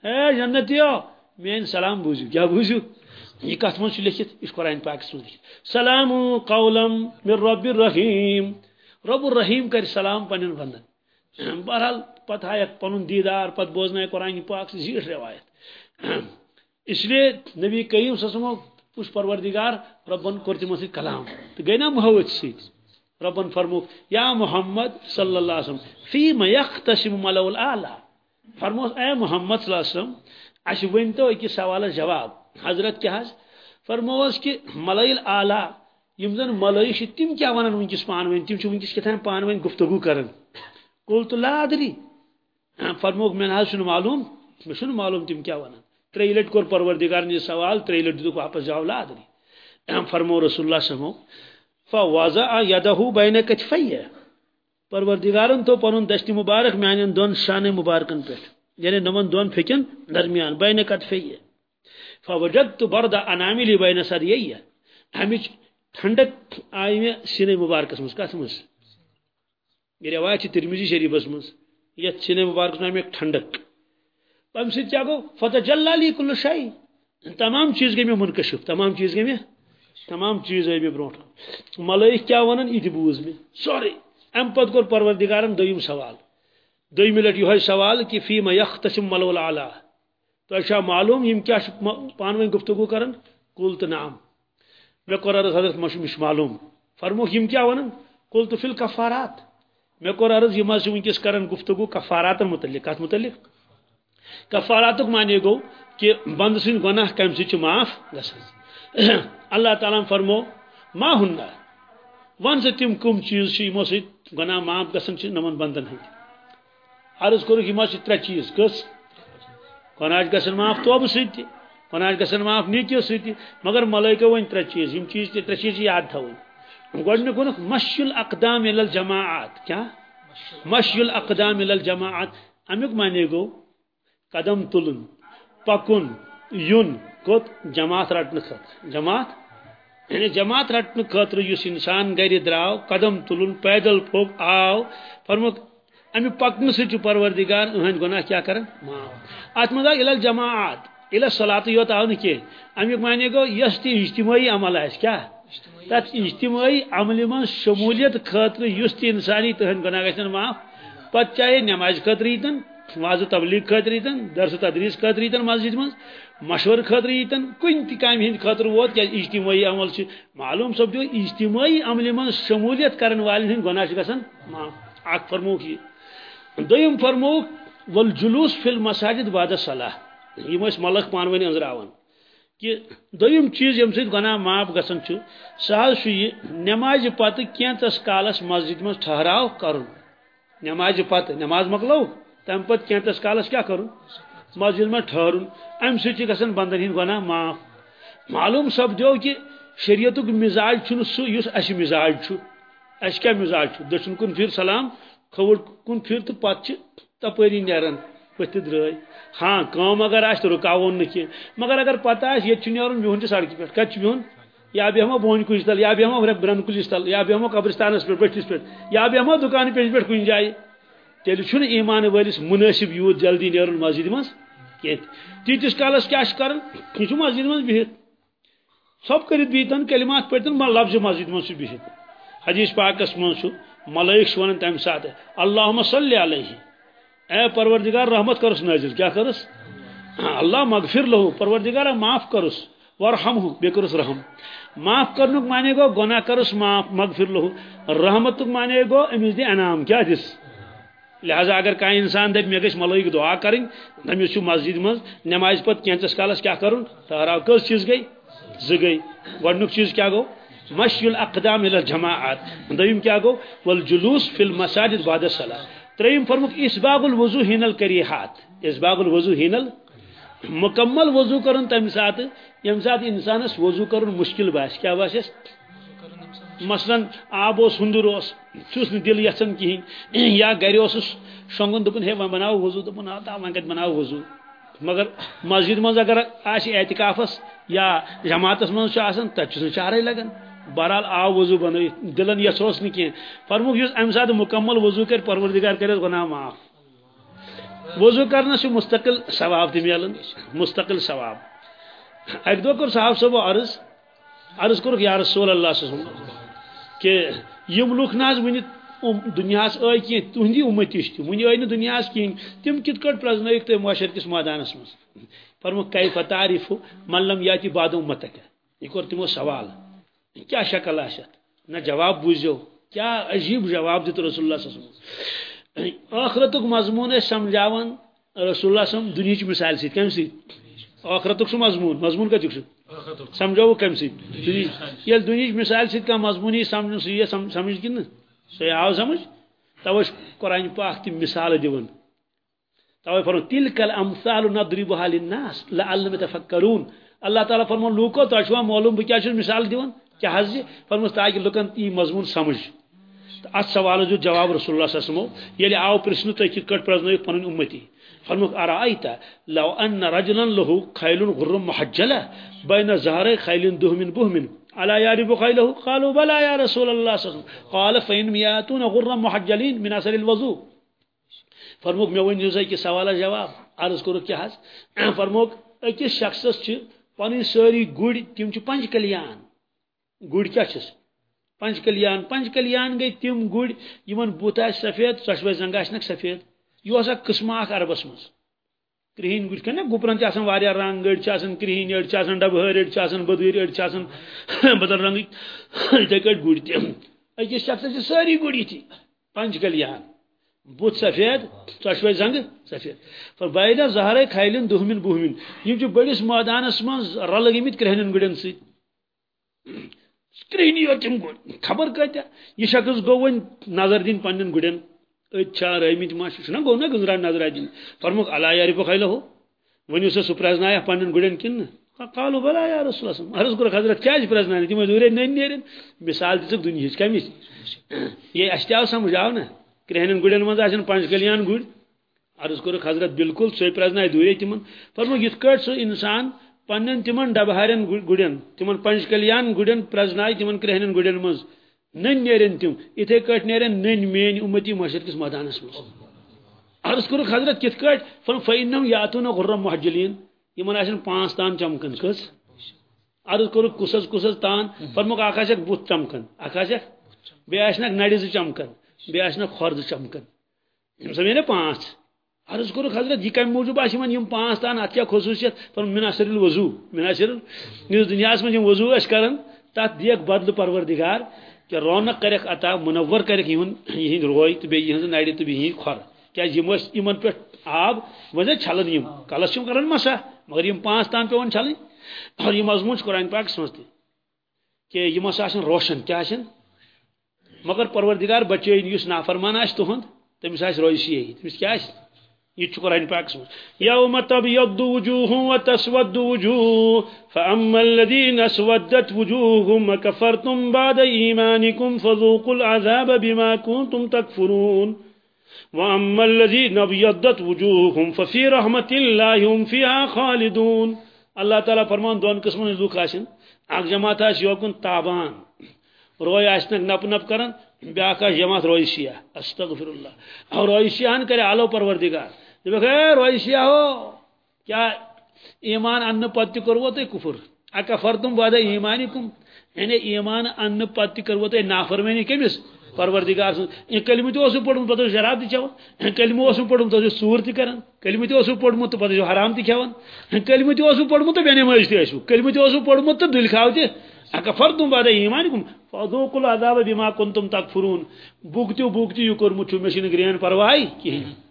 اے جنتیو مین سلام بوزیو۔ کیا بوزیو؟ یہ کت من لکھت۔ یہ قرآن پاکس من لکھت۔ سلام قولم من رب الرحیم۔ رب الرحیم کر سلام پنن بندن۔ بہرحال پتہ آیت پنن دیدار پتہ بوزنائے قرآن پاک سے زیٹھ روایت۔ (clears throat) اس لیے نبی کریم سسمو اس پروردگار، ربن کور تمو سی کلام۔ تو گئی نا محوت سیت ربن فرمو یا محمد صلی اللہ علیہ وسلم، فی ما یختصم ملو الاعلی۔ فرمو اے محمد صلی اللہ علیہ وسلم، اش ونتو اکی سوال جواب۔ حضرت کیا حض؟ فرموس کہ ملائل اعلی یم زن ملائی تم کیا ونان ونکس پان ون تم چھ ونکس کتان پان ون گفتگو کرن۔ قلت لا ادری۔ فرموک من حض معلوم مشن معلوم تم کیا ونان تری لٹ کور پروردگار نے سوال، تری لٹ دو واپس جاو لا ادری۔ ام فرمو رسول اللہ صلی اللہ علیہ فوضع يده بین کتفیہ پروردگارن تو پنن دشت مبارک میانن دون شان مبارکن پٹھ یعنی نمن دون پھکن درمیان، بین کتفیہ فوجدت برد اناملی بین سریہ ہمچ ٹھنڈک آئی میں سینے مبارکس مز کت مز یہ روایت ترمیزی شریفس مز یہ سینے مبارکس میں ٹھنڈک۔ تم سی کیا گو فتح جلالی کل شاہی تمام چیز گئی میں منکشف۔ تمام چیز گئی میں؟ تمام چیز آئی میں برونٹ ملائک کیا ونن؟ یہ بوز میں۔ سوری ام پت کور پروردگارن دویم سوال۔ دویم لٹ یہ سوال کہ فی ما یختشم ملو العلا۔ تو اچھا معلوم یم کیا پانوین گفتگو کرن؟ قلت نعم۔ میں کور عرض حضرت مش معلوم۔ فرمو یم کیا ونن؟ قلت فی الکفارات۔ میں کور عرض یم اس ونکس کرن گفتگو کفارات متعلق. کات متعلق کفاراتک معنی گو کہ بند سن گناہ کم سی معاف گسن. اللہ تعالیٰ فرمو، ما ہن ون سے تم کم چیز یمو سی گناہ معاف گسن نمن بندن ہند عرض کرو ہما ترے چیز کس گناہ گسن معاف توبہ سی گناہ گسن معاف نیکیو سی مگر ملائکہ ون ترے چیز یم چیز ترے چیز یاد تھو گۄڈنیُک ووٚنُکھ مشل اقدام الجماعات. کیا؟ مشل اقدام الجماعات. امیُک معنی گوٚو قدم تلن، پکن یون کوت جماعت رٹن خطر جماعت؟ یعنی جماعت رٹن خطر اس انسان گھر دراو، قدم تلن، پیدل پھوک، آو. فرموک، امی پکن سے پروردگار اہند گناہ کیا کرن؟ ات مزا الى جماعت الى صلات یوت آو نکی امیک معنی گو یس تی اجتماعی عمل آس کیا؟ تت اجتماعی عمل من شمولیت خاطر یس تی انسانی تہند گناہ گژھن معاف پتہ چاہے نماز خاطر یتن واض تبلیغ خاطر یتن درس تدریس خاطر یتن مسجد مز مشور خاطر یتن کن تہ کام ہند خاطر ووت کیا اجتماعی عمل چھ۔ معلوم سپدو اجتماعی عمل من شمولیت کرن والن ہند گناہ گژھن اک فرموک یہ۔ دویم فرموک والجلوس فی المساجد بعد الصلاح یم اس ملک پانوین انزراون۔ کہ دویم چیز یم سید گناہ معاف گژھن چھ، سہ چھ یہ نماز پتہ کینتس کالس مسجد مز ٹھہراو کرن۔ نماز پتہ، نماز مکلو تم پتہ کینتس کالس کیا کرن؟ مسجد میں ٹھہرن۔ ام سی گھن بندن ہند گناہ معاف۔ معلوم سپدو کہ شریعت مزاج چھ سہ اس اس مزاج چھ۔ اس کیا مزاج چھ؟ دچن کن پھر سلام کھوڑ کن پھر تو پتہ تپری نیران۔ پتہ درائے۔ ہاں کام اگر آس رکاون نہ کی مگر اگر پتہ آس یہ نیرن بہن تہ جی سڑکہ پہ کت بہن یا بیہمو بون کلس تل، یا بیہمو برن کلس تل، یا بیہمو قبرستانس پہ بٹھس پہ یا بیہمو دکان پیش پہ کن جائے۔ تیل ایمان ولس مناسب یوت جلدی نیرن مسجد مز؟ کی تیتس کالس کیا کرن؟ یہ مسجد مز بہت سب کرت بیتن، کلمات پڑتن لفظ مسجد مز بہت حدیث پاکس مز ملائک ونان تمہ سات اللہم صلی علیہ۔ اے پروردگار، رحمت کرس، نازل، کیا کرس؟ اللہ مغفر لہو، پروردگار، معاف کرس ورحم ہو بے کرس رحم۔ معاف کرنک مانے گو، گناہ کرس، معاف، مغفر لہو۔ رحمتک مانے گو امس دی انعام، کیا دس؟ لہذا اگر کھانا انسان دپ مے گھس ملائک دعا کریں تمس مسجد مز، نماز پتہ کینچس کالس کیا کرن؟ ٹھہراو کس چیز گئی؟ ز گئی گۄڈنیُک چیز کیا گو؟ مشی الاقدام الى الجماعات۔ دویم کیا گو؟ والجلوس فی المساجد بعد الصلاة۔ تریم فرمک اسباغ الوضو ہین الکریحات. اسباغ الوضو ہین مکمل وضو کرن تمہ سات یم سات انسانس وضو کرن مشکل باس کیا باسس مثلا آب اس ہندر اس چھس نہ دل یژھان کہین یا گھر اس شونگن دپن، ہے ون بناو وضو دپن ہاں، آ تا ون کت بناو وضو مگر مسجد مز اگر آس اعتکافس یا جماعتس مز آسان تت چارے لگان بہرحال آو وضو بن دلن یس نا کی فرموک اس ام سات مکمل وضو کر، پروردگار کرس گناہ معاف۔ وضو کرنا مستقل ثواب تہ ملان مستقل ثواب۔ اک دہ کور صاحب صبح عرض عرض کورک یا رسول اللہ صلی اللہ علیہ وسلم، کہ یم لوک ناز ون دنیا آئی کی تہندی امتش تہ ون آئی دنیا کہین تم کت کٹ پرزنک تھی معاشر کس میدانس مز فرمو کیف تعریف من لم یاتی بعد امتک؟ یہ کور تمو سوال۔ کیا شکل آشت؟ نہ جواب بوزو کیا عجیب جواب دیت رسول اللہ صلی اللہ علیہ وسلم؟ آخرتک مضمون ہے سمجھاون رسول اللہ صلی اللہ علیہ وسلم دنیا کی مثال سی کم سی؟ آخرتک سو مضمون؟ مضمون کا چکس سمجھو کم سی۔ یہ دنیا کی مثال سی کا مضمون ہی سمجھ سی یہ سمجھ کن سو آو سمجھ؟ تو قرآن پاک تی مثال دیون۔ تو فرمو تلک الامثال نضربها للناس لعلهم يتفكرون اللہ تعالیٰ فرمو لوکو تو معلوم بہ کیا مثال دیون؟ کیا حض فرمس تاکہ لکن یہ مضمون سمجھ۔ ات سوال جو جواب رسول اللہ صلی اللہ علیہ وسلم یلی یعنی آو پرسنو تھی کت کٹ پرزنو پن امتی۔ فرمک ارائیتا، لو ان رجلا له خیل غرم محجلة بین زهر خیل دهمن بهمن الا يعرف خيله قالوا بلى يا رسول الله صلى الله عليه وسلم۔ قال فإن ياتون غرا محجلين من اثر الوضوء فرموک مے ون زے کہ سوال جواب عرض کرو کیا حس فرموک اکس شخصس چھ پن ساری گڑ تم چھ پنج کلیان۔ گڑ کیا چھس؟ پنج کلیان پنج کلیان گئی تم گڑ یمن بوت آس سفید، ژۄشوے زنگ آسنک سفید۔ یہ ہسا قسم اخ عربس مز کرہین گڑ کنا گپرن چھ آسان واریاہ رنگ، أڑۍ چھِ آسان کرہین أڑۍ چھِ آسان ڈبہٲرۍ أڑۍ چھِ آسان أڑۍ چھِ آسان (coughs) بدل رنگٕکۍ (coughs) یِتھے کٲٹھۍ گُرۍ تہِ۔ أکِس شخصس چھِ سٲری گُرۍ یِتھی۔ پنج کلیان، بُتھ سفید، ژۄشوے زنگ سفید۔ پر بایدہ زہرے کھیلن دہمن بہمن۔ یم چھِ بٔڑِس مٲدانس منٛز رلہٕ گٔمٕتۍ کرٛہنٮ۪ن گُرٮ۪ن سۭتۍ۔ کرہنی یوت تم گُرۍ خبر کۭتیاہ یہِ شخص گوٚو وۄنۍ نظر دِنۍ پننٮ۪ن گُرٮ۪ن أتۍ چھا رٲمٕتۍ ما چھُنا گوٚو نا گُزران نظرا دِنۍ فرمُکھ اللہ یارِ بخیلہ ہو ؤنِو سا سُہ پرٛزنایا پننٮ۪ن گُرٮ۪ن کِنہٕ نہٕ قالو بلا یا رسول اللہ عرض کوٚرُکھ حضرت کیٛازِ پرٛزناونہِ تِم ٲسۍ دوٗرے نٔنۍ نیرن مثال دِژٕکھ دُنہِچ کمِچ یہ اَسہِ تہِ سمجھ آو نا کرٛہنٮ۪ن گُرٮ۪ن منٛز آسن پنٛج کلیان گُرۍ عرض کوٚرُکھ حضرت بالکل سُے پرٛزنایہِ دوٗرے تِمن فرموکھ یِتھ کٲٹھۍ سُہ اِنسان پنن تمن ڈبہارن گڑین تمن پنج کلیان گڑین پرزنائی تمن کرہنن گڑین مز۔ نن نیرن تم اتھے کٹ نیرن نن مین امتی مشر کس میدانس مز۔ عرض کرو حضرت کت کٹ؟ فن فینم یاتون غرم محجلین یمن آسن پانچ تان چمکن کس؟ عرض کرو کسس کسس تان۔ فرموک آکاشک بوت چمکن آکاشک؟ بی آسنک نڑی ز چمکن بی آسنک خرد چمکن سمجھے پانچ عرض کرو حضرت یہ کم موجود آن یم پانچ تان ات کیا خصوصیت، پر مناصر الوضو مناصر اس دنیا من وضو اس کرن تات دیک بدل پروردگار کہ رونق کرک عطا، منور کرک یہن یہن روی تو بی یہن نڑی تو بی کھر کیا یم یمن پہ آب، وجہ چھلن یم. کلس چم کرن مسا مگر یم پانچ تان پہ چھلن. اور یہ مضمون قرآن پاک سمجھتے کہ یم آسن روشن، کیا آسن؟ مگر پروردگار بچے اس نافرمان آس تہند تمس آس رویسی تمس کیا آس یہ قرآن پاک سمجھ۔ یوم تبیض وجوہ وتسود وجوہ، فاما الذين اسودت وجوههم كفرتم بعد ايمانكم فذوقوا العذاب بما كنتم تكفرون واما الذين ابيضت وجوههم ففي رحمة الله هم فيها خالدون۔ اللہ تعالیٰ فرمان دون قسمن لوک آسن اک جماعت آس یوکن تابان۔ روی آسنک نپ نپ کرن۔ بیاکھ جماعت روی سیاہ استغفر اللہ۔ اور روی سیاہن کرے آلو پروردگار۔ رویشیا ہو کیا ایمان ان پتہ کرو تھی کفر؟ اکفر تم بعد ایمان کم یعنی ایمان ان پتہ کرو تھی نافرمانی کمس پروردگار سن۔ یہ کلمہ تہ اوسو پڑھمت پتہ شراب تہ چون کلمہ اوسو پڑھمت تو سور تہ کران کلمہ تہ اوسو پڑھمت تو پتہ حرام تہ کھیوان کلمہ تہ اوسو پڑھمت تو بے نماز تہ اسو۔ کلمہ تہ اوسو پڑھمت تو دل کھاو تہ اکفرتم بعد ایمانکم۔ فذوقوا العذاب بما كنتم تکفرون۔ بوگتیو بوگتیو یہ کورمت چھو مشین گرین پروائی کہین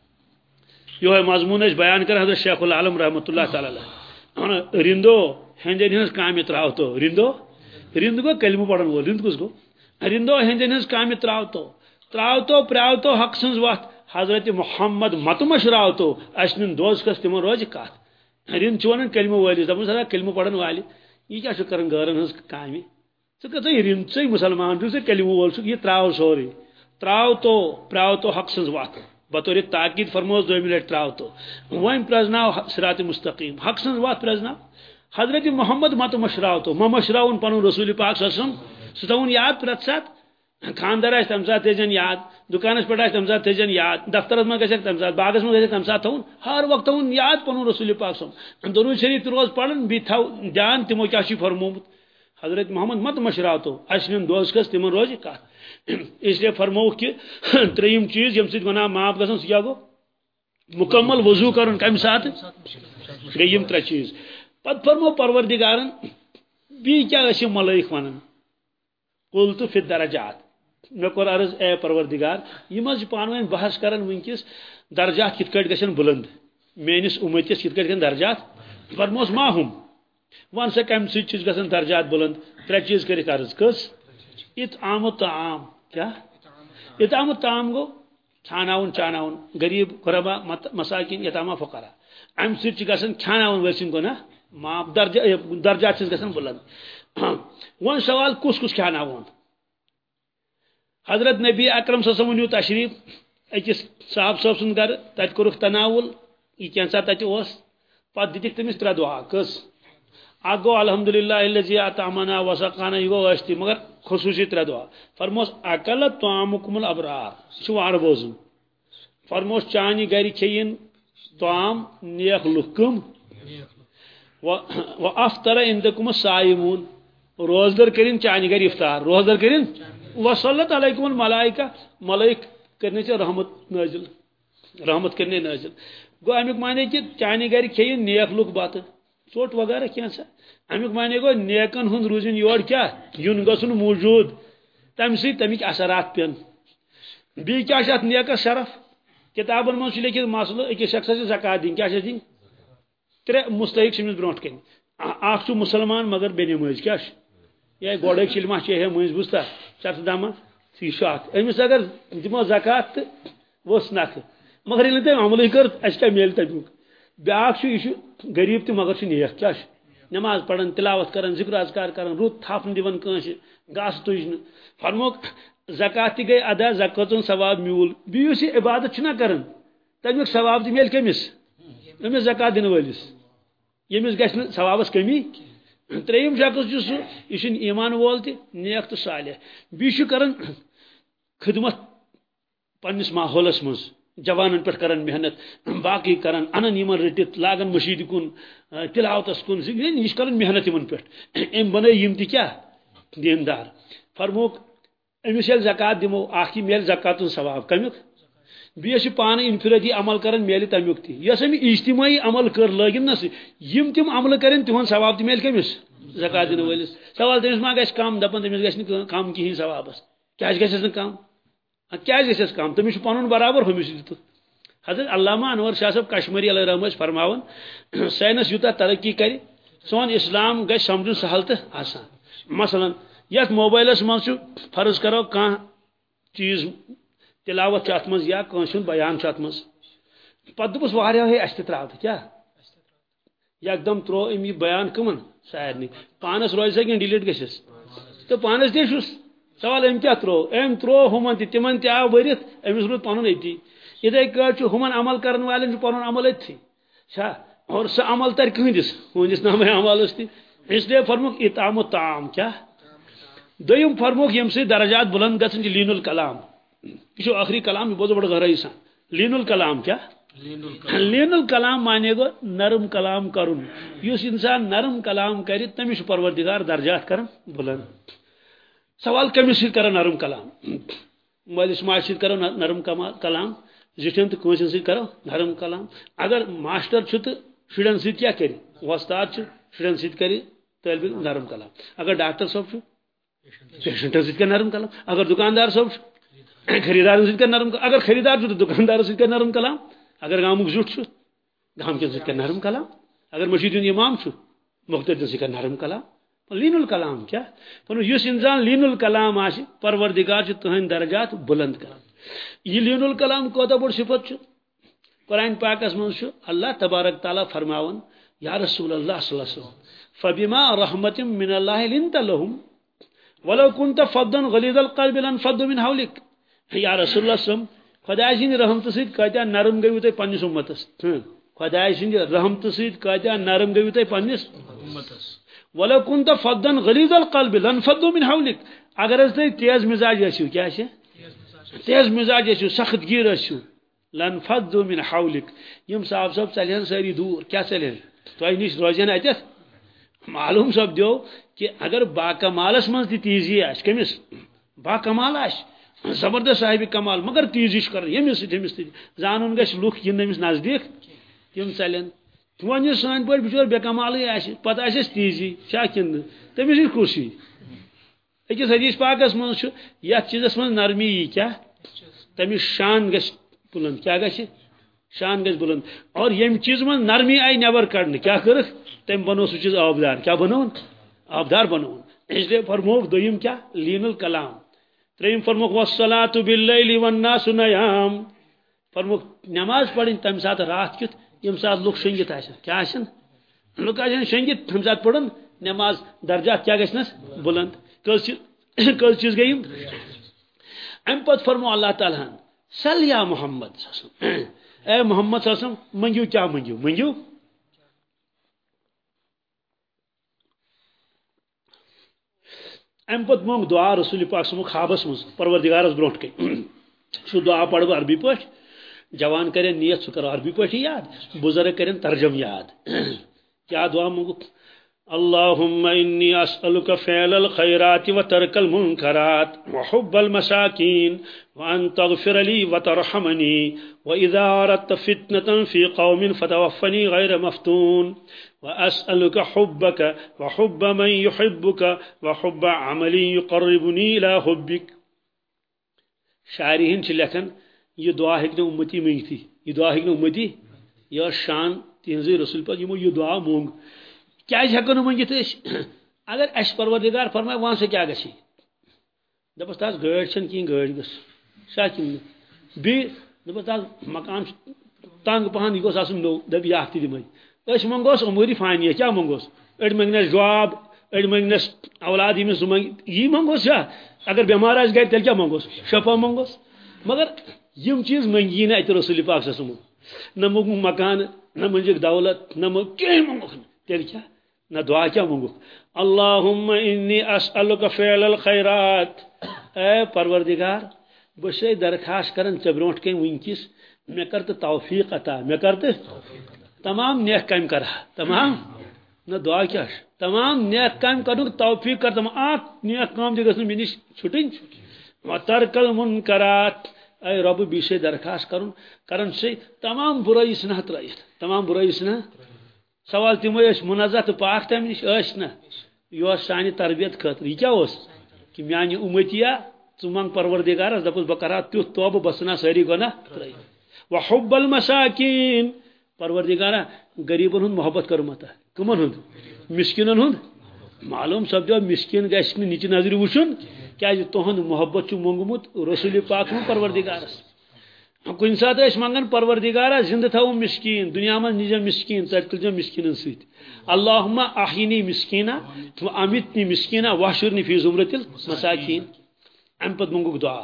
یہ مضمون بیان کر حضرت شیخ العالم رحمۃ اللہ تعالی رندو ہندین ہنس کام تراو تو رندو؟ رند گو کلمہ پڑھن وول رند کس گو رندو ہندین ہنس کام تراو تو تراو تو پراو تو حق سنز وقت۔ حضرت محمد متمشراو تو اشنن دوز کس تمن روز کات۔ رند چونن کلمہ والی دپن سرا کلمہ پڑھن والی۔ یہ کیا چھ کرن گارن ہنس کامہ ژٕ کتھ رند ژٕ مسلمان چھُ ژٕ کلمہ وول چھُ یہ تراو سورُے تراو تو پراو تو حق سنز وقت۔ بطور تاکید فرموز دو لٹ تراو تو۔ وم پرزناو سرات مستقیم۔ حق سن وات پرزناو حضرت محمد مت مشراو تو۔ ما مشراون پنن رسول پاک صلی اللہ علیہ وسلم۔ ستون یاد پرت سات؟ خاندار آس تم سات تیجن یاد۔ دکانس پہ تم سات تیجن یاد۔ دفتر میں گھر تم سات باغس میں گھر تم سات تھون ہر وقت تھون یاد پنن رسول پاک صلی درود شریف روز پڑھن، بھی تھو جان تمو کیا فرمومت؟ حضرت محمد مت مشراو تو۔ اشنن دوس کس تمن روز کات اس لیے فرمو کہ تریم چیز یم سید گناہ معاف گژھن سہ گو مکمل وضو کرن، کم سات گئی یم ترے چیز۔ پت فرمو پروردگارن بی کیا ٲسۍ ملائک ونان قل تو فی درجات مے کور عرض، اے پروردگار یم حظ پان ؤنۍ بحث کران ونکس درجات کت کٹ گژھن بلند۔ میٲنس امتس کت کٹ گژھن درجات۔ فرموس ما ہم؟ ون سا کم سۭتۍ چھِ گژھن درجات بلند۔ ترے چیز کٔرِتھ عرض کٔژ اطعام الطعام کیا؟ اطعام الطعام گو کھاناون چاناون غریب، غربا مساکین، یتاما، فقرا۔ ام سۭتۍ چھِ گژھان کھاناون وٲسِن گو نا؟ معاف، درجہ درجات چھِ گژھان بلند۔ (clears throat) ون سوال کس کس کھاناون حضرت نبی اکرم صلی اللہ علیہ وسلم نیو تشریف أکِس صاحب صٲب سُنٛد گرٕ تتہِ کوٚرُکھ تناوُل، یہِ کینٛژھا تتہِ اوس پتہٕ دِتِکھ تٔمِس ترٛےٚ دعا کٔژ اکھ گو الحمدللہ الذي اطعمنا وسقانا یہ گو مگر خصوصی ترٛےٚ دعا. فرموس، اکل طعامکم الابرار. چھُ وارٕ بوزُن؟ فرموس چانہِ گرِ کھیٚیِن طعام نیک لُکھ کٕم و افطر عندکم الصائمون روزدر کٔرِنۍ چانہِ گرِ افطار روزدر کٔرِنۍ وصلت علیکم الملائکہ. ملائک کرنے ژےٚ رحمت نٲزِل رحمت کرنے نٲزِل گوٚو امیُک معنی کہِ چانہِ گرِ کھیٚیِن نیک لُکھ بتہٕ ژوٚٹ وغیرہ کینٛژھا امیُک معنی گوٚو نیکن ہُنٛد روزِن یور کیٛاہ یُن گژھُن موجوٗد. تمہِ سۭتۍ اثرات پٮ۪ن بیٚیہِ کیٛاہ چھِ اَتھ نیکس شرف؟ کِتابن منٛز چھُ لیکھِتھ مسلہٕ أکِس شخصس چھِ زکات دِنۍ کیٛاہ دِنۍ ترٛےٚ مستحق چھِ أمِس برونٛٹھ کَنہِ اکھ چھُ مُسلمان مگر بیٚنہِ مٲنٛزۍ کیٛاہ چھُ یا گۄڈے چِلما چھِ ہے مٔنٛزۍ بوٗزتا چرسہٕ یہِ چھُ اکھ أمِس اگر دِمو زکات تہٕ ؤژھ نکھٕ مگر ییٚلہِ نہٕ تٔمۍ عملٕے کٔر اَسہِ کیٛاہ میلہِ تمیُک. چھُ یہِ چھُ غریٖب تہِ مگر چھُ نیک نماز پڑھن، تلاوت کرن، ذکر اذکار کرن، رُت تھپھ دِوان کٲنٛسہِ، گاسہٕ تُجنہٕ۔ فرموک زکات تہِ گٔے ادا زکاتُن ثواب میوٗل۔ بیٚیہِ یُس یہِ عبادت چھُنہ کران، تمیُک ثواب تہِ میلہِ کٔمِس؟ أمِس زکات دِنہٕ وٲلِس۔ ییٚمِس گژھِ نہٕ ثوابس کمی؟ ترٛیٚیِم شخص چھُ سُہ یہِ ایمان وول تہِ، نیک تہٕ صالح۔ بیٚیہِ چھُ کران خدمت پننس ماحولس منٛز۔ جوانن پہ کران محنت، باقی کران انن یمن رٹت، لاگن مشید کن، تلاوتس کن یہ کران محنت یمن پہ ام بن یم تہ کیا؟ دیندار۔ فرموک امس یل زکات دمو اخ میل زکات ثواب۔ کمیک؟ بیس پان انفرادی عمل کران میل تمیک تہ یس ام اجتماعی عمل کر لگن نس یم تم عمل کرن تہن ثواب تہ میل کمس زکات دن ولس سوال تمس ما گژھِ کم دپان تمس گژھِ کم کہین ثوابس کیا گژھس کم ہاں، کیا گھس کم تمس پن برابر ہمس دت حضرت علامہ انور شاہ صاحب کشمیری علیہ رحم فرماون، (clears throat) سائنس یوتہ ترقی کر سون اسلام گھس سمجھ سہل تو آسان۔ مثلا، یت موبائلس من فرض کرو کان چیز تلاوت ات مز یا کنس بیان ات مز پتہ دپس واریاہ ہے اس تراو کیا؟ یکدم ترو ام یہ بیان کمن؟ سارنی پانس روز سکن ڈیلیٹ گھس تو پانس تہ سوال ام کیا ترو؟ ام ترو ہمن تہ تمن تہ آو برت امس رود اتی اتھے کٲٹھۍ ہمن عمل کرن والٮ۪ن چھُ پنن عمل اتھی اور سہ عمل تر کہندس ہندس نامے عملس تہ اس لیے فرموک اطعام الطعام کیا؟ دویم فرموک یم سے درجات بلند گژھن لین الکلام. یہ آخری کلام یہ بہت بڑا گہرائی سان لین الکلام کیا؟ لین الکلام. مانے گو نرم کلام کرن. یس انسان نرم کلام کر تمس پروردگار درجات کرن بلند. سوال کمس سۭتۍ کرو نرم کلام۔ مٲلِس ماجہِ سۭتۍ کرو نرم کلام۔ زِٹھٮ۪ن تہٕ کٲنٛسہِ سۭتۍ کرو نرم کلام۔ اگر ماسٹر چھُ تہٕ شُرٮ۪ن سۭتۍ کیٛاہ کرِ وۄستاد چھُ طالب علم نرم کلام۔ اگر ڈاکٹر صاحب چھُ پیشنٹس کر نرم کلام۔ اگر دکاندار صاحب خریدار سۭتۍ کر نرم کلام۔ اگر خریدار چھُ تہٕ دکاندار سۭتۍ کر نرم کلام۔ اگر گامُک زیُٹھ چھُ گام کٮ۪ن سۭتۍ کر نرم کلام۔ اگر مسجد ہُنٛد اِمام چھُ مختدن سۭتۍ کر نرم کلام۔ لین الکلام کیا؟ یس انسان لین الکلام آہ پروردگار تہند درجات بلند کر یہ لین الکلام کوتا بڑ صفت قرآن پاکس من اللہ تبارک تعالیٰ فرماون، یا رسول اللہ صلی اللہ علیہ وسلم، فبما رحمت من اللہ لنت لهم ولو كنت فضا غليظ القلب لانفضوا من حولك یا رسول اللہ صلی اللہ علیہ وسلم خدا سند رحمت سۭتۍ کۭتیاہ نرم گٔیوٕ تُہۍ پننِس امتس۔ خدا سند رحمت سۭتۍ کۭتیاہ نرم گٔیوٕ تُہۍ پننِس امتس۔ ولو كنت فضا غليظ القلب لانفضوا من حولك. اگر اس تُہۍ تیز مزاج ٲسِو کیٛاہ چھِ تیز مزاج ٲسِو سخت گیٖر ٲسِو لانفضوا من حولك. یم صاحب صاحب چلن سٲری دوٗر کیٛاہ چلن تۄہہِ نِش روزن اتٮ۪تھ معلوم سپدیو کہ اگر باکمالس من تہِ تیزی آسہِ کٔمِس باکمال آسہِ زبردست صاحب کمال، مگر تیزی. چھ کران ییٚمِس سۭتۍ ییٚمِس سۭتۍ زانُن گژھِ لُکھ یِن أمِس ژلن وۄنۍ یُس سٲنۍ پٲٹھۍ بِچور بے کمالٕے آسہِ پتہٕ آسہِ تیزی چھا کِنہٕ نہٕ تٔمِس خوشی۔ أکِس حدیث پاکس منٛز چھُ یتھ چیٖزس منٛز نرمی یی کیٛاہ تٔمِس شان گژھِ بلند کیٛاہ گژھِ شان گژھِ بلند۔ اور ییٚمہِ چیٖز منٛز نرمی آیہِ نٮ۪بر کڑنہٕ کیٛاہ کٔرٕکھ تٔمۍ بنوو سُہ چیٖز آبدار کیٛاہ بنووُن آبدار بنووُن اس لیے فرموکھ دوٚیِم کیٛاہ لیٖن الکلام۔ ترٛیٚیِم فرموکھ وسلاتُ باللیل والناس نیام۔ فرموکھ نٮ۪ماز پرٕنۍ تمہِ ساتہٕ راتھ کیُتھ ییٚمہِ ساتہٕ لُکھ شٔنگِتھ آسن کیٛاہ آسن لُکھ آسن شٔنگِتھ تمہِ ساتہٕ پرُن درجات کیٛاہ گژھنس بلند۔ کٔژ چیٖز کٔژ چیٖز گٔے فرمو اللہ تعالیٰ ہن سل یا محمد اے محمد صاحب منگیو کیا منگیو منگیو ام پت مونگ دعا رسول پاک سمو خوابس مز پروردگارس برونٹ کن سو (coughs) دعا پڑھ عربی پٲٹھۍ جوان کرن نیت سہ کر عربی پٲٹھی یاد، بزرگ کرن ترجم یاد۔ (clears throat) کیا دعا مونگو اللهم إني أسألك فعل الخيرات وترك المنكرات وحب المساكين وأن تغفر لي وترحمني وإذا أردت فتنة في قوم فتوفني غير مفتون وأسألك حبك وحب من يحبك وحب عمل يقربني إلى حبك شاعرين چھ یہ دعا ہیکہ امتی منگتی یہ دعا ہیکہ امتی؟ یہ شان تہذی رسول پاک یمو یہ دعا مونگ۔ کیازِ ہیٚکو نہٕ مٔنگِتھ أسۍ اگر اَسہِ پروردگار فرماے وَن سا کیٛاہ گژھی دَپَس تَس گٲڑۍ چھَنہٕ کِہیٖنۍ گٲڑۍ گٔژھ چھا کِنہٕ بیٚیہِ دَپَس مکان چھُ تنٛگ پَہَن یہِ گوٚژھ آسُن نوٚو دَپہِ یہِ اَکھ تہِ دِمَے أسۍ منٛگوس عموٗری فانیہ کیٛاہ منٛگوس أڑۍ منٛگنَس جاب أڑۍ منٛگنَس اولاد ییٚمِس سُہ منٛگہِ یی منٛگوس اگر بٮ۪مار آسہِ گرِ تیٚلہِ کیٛاہ منٛگوس شفا منٛگوس مگر یِم چیٖز منٛگی نہٕ اَتہِ رسوٗلِ پاک سَسمو نہ موٚنگُکھ مکانہٕ نہ مٔنٛجِکھ دولت نہ موٚنگ کِہیٖنۍ منٛگُکھ نہٕ تیٚلہِ کیٛاہ نہ دعا کیا مونگو اللہم انی اسألک فعل الخیرات اے پروردگار بس درخواست کرن ژے برونٹ کن ونکس مے کر تو توفیق عطا مے کر تمام نیک کام کر تمام نہ دعا کیا تمام نیک کام کرن توفیق کر تمام اک نیک کام جو گژھن منش چھٹن وترکل منکرات اے رب بیسے درخواست کرن کرن سے تمام برائی سنہ ترائیت تمام برائی سنہ سوال تم منزہ تو پاک تم نش نا یہ سانہ تربیت خاطر یہ کیا کہ میانہ امتیا ثہ منگ پروردگارس دپس بہ کرا تیت توبہ بہ ژھنا ساری گناہ وحب المساکین. پروردگارا غریبن ہند، محبت کرمت کمن ہند؟ مسکینن ہند؟ معلوم سپدو مسکین گھس نچہ نظر وچھن کیاز تہند محبت چھ مونگمت، رسول پاک پروردگارس۔ کن سات منگان پروردگارا، زندہ تھو مسکین، دنیا من نجا مسکین ٹھیک تلجا مسکین ست اللہم احینی مسکینا و امیتنی مسکینا، وحشرنی فی زمرت المساکین ام پت منگوک دعا۔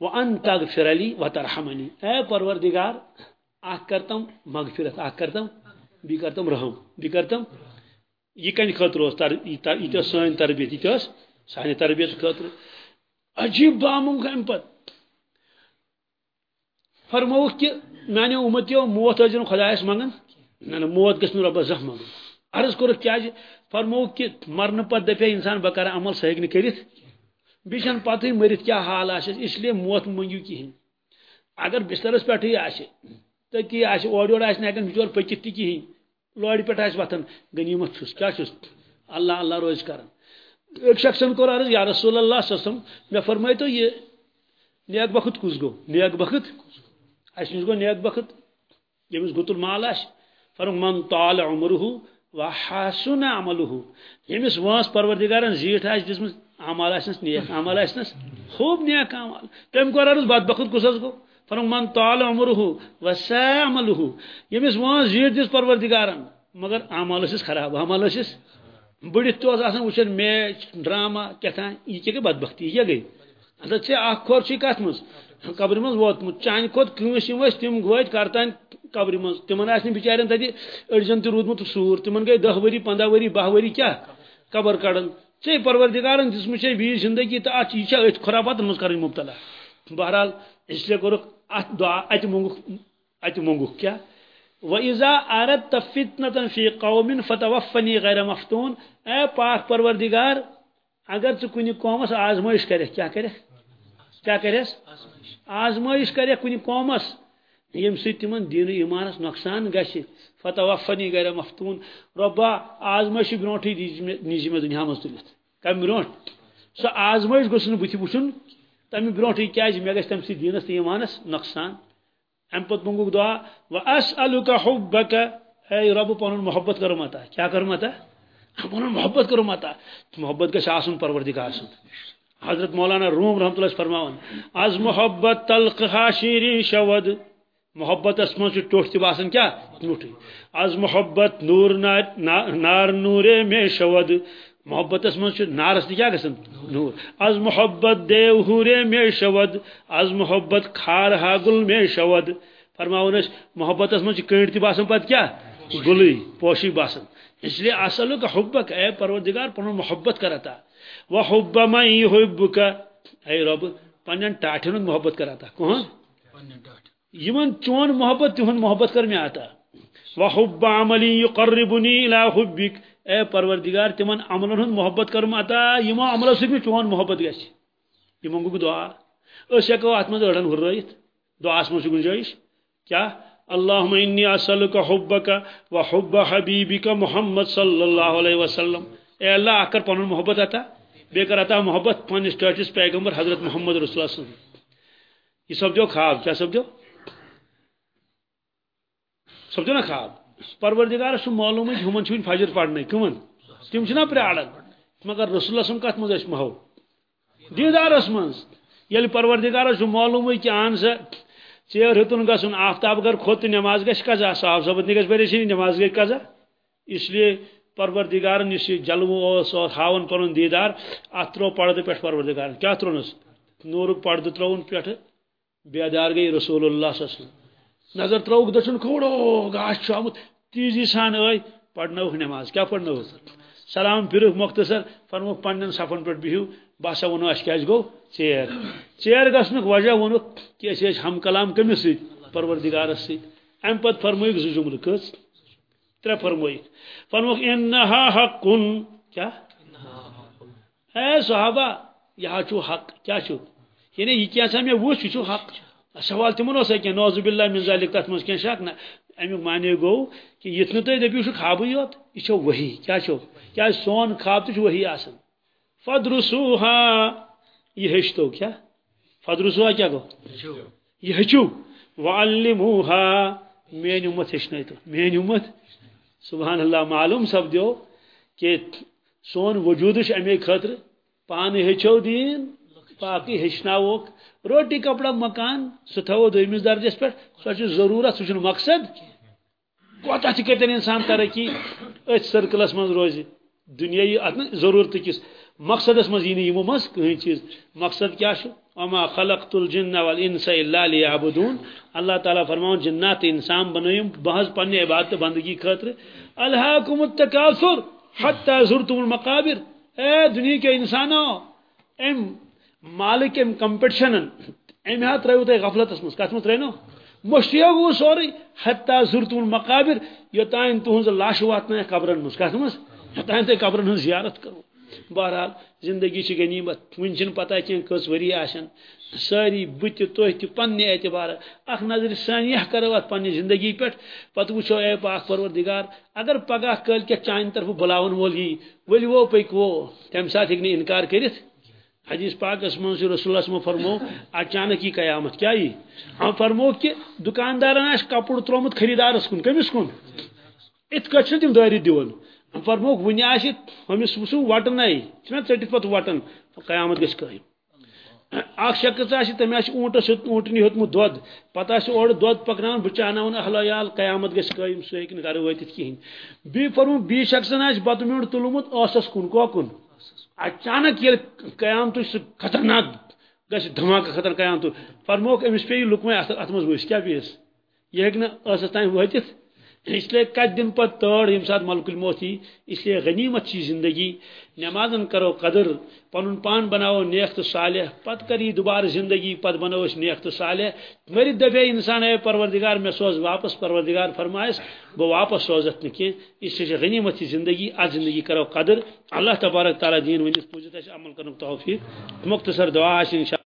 و ان تغفر علی و ترحمنی اے پروردگار اخ کرتم مغفرت اخ کرتم بی کرتم رحم بی کرتم یہ کن خطر اس یہ سان تربیت، یہ سانہ تربیت خطر عجیب دعا منگ ام پت فرموک کہ میانو امتیو موت ازن خدایس منگن۔ نہ موت گھس ربس زہ منگن۔ عرض کورت کیا فرموک کہ مرن پتہ دپے انسان بہ کر عمل سہ ہیکہ کرت بیچن پتہ مرت کیا حال آس اس لیے موت منگیو کہین اگر بسترس پہ آسہ تکی آسہ اور یور آس ہیکان بچور پکت تہ کہین لوڑ پہ آس وتھان غنیمت چھس کیا چھس اللہ اللہ روز کران ایک شخصن کور عرض یا رسول اللہ صلی اللہ علیہ وسلم، میں فرمائی تو یہ نیک بخت کس گو؟ نیک بخت؟ اس نش گو نیک بخت؟ یمس گتل مال آس فرم من طال عمره وحسن عمله یمس وانس پروردگارن زیٹ آس دسمس عمل آسنس نیک عمل آسنس خوب نیک عمل۔ تم کور عرض بد بخت کس گو؟ فرم من طال عمره وسع عمله یمس وانس زیٹ دس پروردگارن مگر عمل اس خراب، عمل اس بڑھت تو وچن میچ، ڈرامہ کتان یہ کیا گئی بدبختی، یہ گئی۔ اچھا ژے اخ کھور چھی کت مز قبر مز ووتمت چانہ کھوت کٲنٛسہِ یِم ٲسۍ تِم کرتان قبرِ منٛز۔ تِمن آسہِ نہٕ بِچارٮ۪ن تتہِ أڑجن تہِ روٗدمُت سوٗر۔ تِمن گٔے دہ ؤری پنٛداہ ؤری باہ ؤری کیٛاہ قبر کڑان ژے پروردگارن دِژمٕژ چھے بیٚیہِ زندگی تہٕ اتھ یہِ چھا أتھۍ خرافاتن منٛز کرٕنۍ مبتلا۔ بہرحال اس لیے کوٚرُکھ اتھ دعا ات اتہِ مونٛگُکھ اتہِ مونٛگُکھ کیٛاہ وَإِذَا أَرَدْتَ فِتْنَةً فِي قَوْمٍ فَتَوَفَّنِي غَيْرَ مَفْتُونَ اے پاک پروردگار، اگر ژٕ کُنہِ قومس آزمٲیش کرکھ کیٛاہ کرکھ کیٛاہ کرٮ۪س آزمٲیش کرکھ کُنہِ قومس۔ ییٚمہِ سۭتۍ تِمن دیٖنہٕ ایٖمانس نۄقصان گژھِ۔ فتوفنی غیر مفتوٗن۔ رۄبا آزمٲیشہِ برونٛٹھٕے نیٖزِ مےٚ دُنیا منٛز تُلِتھ۔ کمہِ برونٛٹھ؟ سۄ آزمٲیش گوٚژھ نہٕ بٕتھِ وٕچھُن تمہِ برونٛٹھٕے کیٛازِ مےٚ گژھِ تمہِ سۭتۍ دیٖنس تہٕ ایٖمانس نۄقصان امہِ پتہٕ مونٛگُکھ دعا و اس الُکا حُبکا ہے رۄبہٕ محبت کرو متا کیٛاہ کرو متا پنُن محبت کرو متا محبت گژھِ آسُن پروردگار سُنٛد حضرت مولانا روم رحمت اللہ فرماون، از محبت تلقہا شیرین شود۔ محبت اسمان ٹوٹ تی باسن کیا؟ ٹوٹی از محبت نور نار نور میں شود۔ محبت اسمان سے نارس کیا گسن؟ نور. از محبت دیو ہورے میں شود از محبت کھار ہا گل میں شود. فرماون اس محبت اسمان سے کینٹ تی باسن پت کیا؟ گلی پوشی باسن. اس لیے اصل کا حبک اے پروردگار پنن محبت کرتا وحب من يحبك اے رب پنن ٹاٹھن محبت کراتا. کون؟ یمن چون محبت تہن محبت کر میں آتا. وحب عملی يقربني الى حبك اے پروردگار تمن عملن ہند محبت کرم عطا. یمو عملو سۭتۍ مےٚ چون محبت گژھِ یمن گوٚو دعا. أسۍ ہٮ۪کو اتھ منٛز أڑن ہُررٲیِتھ دعاس منٛز چھُ گُنجٲیش کیٛاہ اللهم إني أسألك حبك وحب حبيبك محمد صلى الله عليه وسلم. اے اللہ اکر پنن محبت عطا. بے کر عطا محبت. پنس ٹاٹس پیغمبر حضرت محمد رسول اللہ صلی اللہ علیہ وسلم. یہ سپدو خواب. کیا سپدو سپدو نا خواب؟ پروردگار سو معلوم ہے ہمن چھن فجر پڑھنے کمن تم چھنا پرارن مگر رسول اللہ صلی کت مز مہو؟ دیدارس مز یل یعنی پروردگار سو معلوم ہے کہ آن سا ژیر ہتن گژھن آفتاب اگر کھوت نماز گژھِ قضا صاحب صبت نگژھِ پریشانی نماز گئی قضا اس لیے پروردگارن یس جلو اس ہاون پن دیدار ات ترو پرد پروردگار۔ کیا ترونس نور پرد ترون پہ بیدار گئی رسول اللہ صلی اللہ علیہ وسلم۔ نظر تروک دچن کھوڑو، گاش آمت تیزی سان آئی پڑنوک نماز، کیا پڑنوک سلام پھرک مختصر فرموک پنن صفن پہ بہو باسا ونو اس کیا گو، چیر۔ چیر گھنک وجہ ونک کہ اس ہم کلام کمس ست پروردگارس ست ام پتہ فرموک زٕ جملہ کٔژ ترے فرمویک فرموک، انہا حق کیا؟ اے صحابہ یہ چھو حق، کیا چھو یعنی یہ کیا سا میں وچ چھو حق سوال تمن اس کہ نوذ باللہ من ذلک تت مس کین شک نہ امیک معنی گو کہ یتن تہ دپیو چھ خوابی یوت یہ چھو وہی کیا چھو کیا سون خواب تہ وہی آسن؟ فدرسوها یہ ہشتو کیا؟ فدرسوها کیا گو؟ یہ ہچو۔ وعلموها مین امت ہشنائے تو۔ مین امت، سبحان اللہ، معلوم سپدو کہ سون وجود امے خاطر پان ہچو دین باقی ہچنوک روٹی، کپڑا، مکان سہ تھو دمس درجس پہ سو ضرورت سہ مقصد، کوتا کرتن انسان ترقی ات سرکلس من روز دنیا ات ضرورت کس، مقصدس مز یہ یمو مز کہیں چیز، مقصد کیا شو وما خلقت الجن والانس الا ليعبدون اللہ تعالیٰ فرماؤں، جنات انسان بنویم، بحث پنہ عبادت بندگی خاطر، الہاکم التکاثر، حتی زرتم المقابر، اے دنیا کے انسانوں ام مالک ام کمپٹیشن ام ہا ترو تہ غفلتس مز کت مز ترنو مشتیو گو سوری، حتی زرتم المقابر یوتان تہذ لاش واتن قبرن مز کت مز یوتان تہ قبرن ہن زیارت کرو. بہرحال، زندگی چھ غنیمت ون چھ پتہ کی کس وری آشن. ساری بت تہ تہ پنہ اعتبار. اخ نظر ثانیہ کرو ات پنہ زندگی پہ پتہ وچھو اے پاک پروردگار، اگر پگہ کل کیا چان طرف بلاون وول یی ول وہ پک وہ تم سات ہیکہ انکار کرت حدیث پاکس من سے رسول اللہ فرمو اچانک یہ قیامت، کیا یہ؟ ہم فرمو کہ دکاندارن آس کپڑ ترومت خریدارس کن کمس کن؟ ات کچھ تم داری دیون۔ ہم فرمو ون آس ہمس وسو وٹن چھنا ژٹت پتہ وٹن، قیامت گژھِ قائم اخ شخص آس تم آس اونٹس اونٹنی ہیوتمت دود۔ پتہ آس اور دود پکناون بہ چاناون اہلایال قیامت گژھِ قائم سہ ہیکہ نہ گھر وٲتِتھ کہین بی فرمو، بی شخصن آس بتہٕ میوٚنٛڈ تُلمُت ٲسس کُن؟ اچانک یل قیام تو قیامت خطرناک گھس دھماکہ خطر قیام تو۔ فرموک امس پی لکمے اتھ مز وس کیا پیس یہ ہیکہ نا تین وتت اس لیے کت دن پہ تڑ یم سات ملک الموت ہی اس لیے غنیمت چی زندگی۔ نمازن کرو قدر پن پان بناو نیک تو صالح۔ پت کری دوبارہ زندگی، پت بنو اس نیک تو صالح۔ میری دبے انسان ہے، پروردگار، میں سوز واپس، پروردگار فرمائس بہ واپس سوزت نکی اس لیے غنیمت چی زندگی آ زندگی کرو قدر۔ اللہ تبارک تعالی دین ونس پوجت عمل کرنے توفیق۔ مختصر دعا انشاء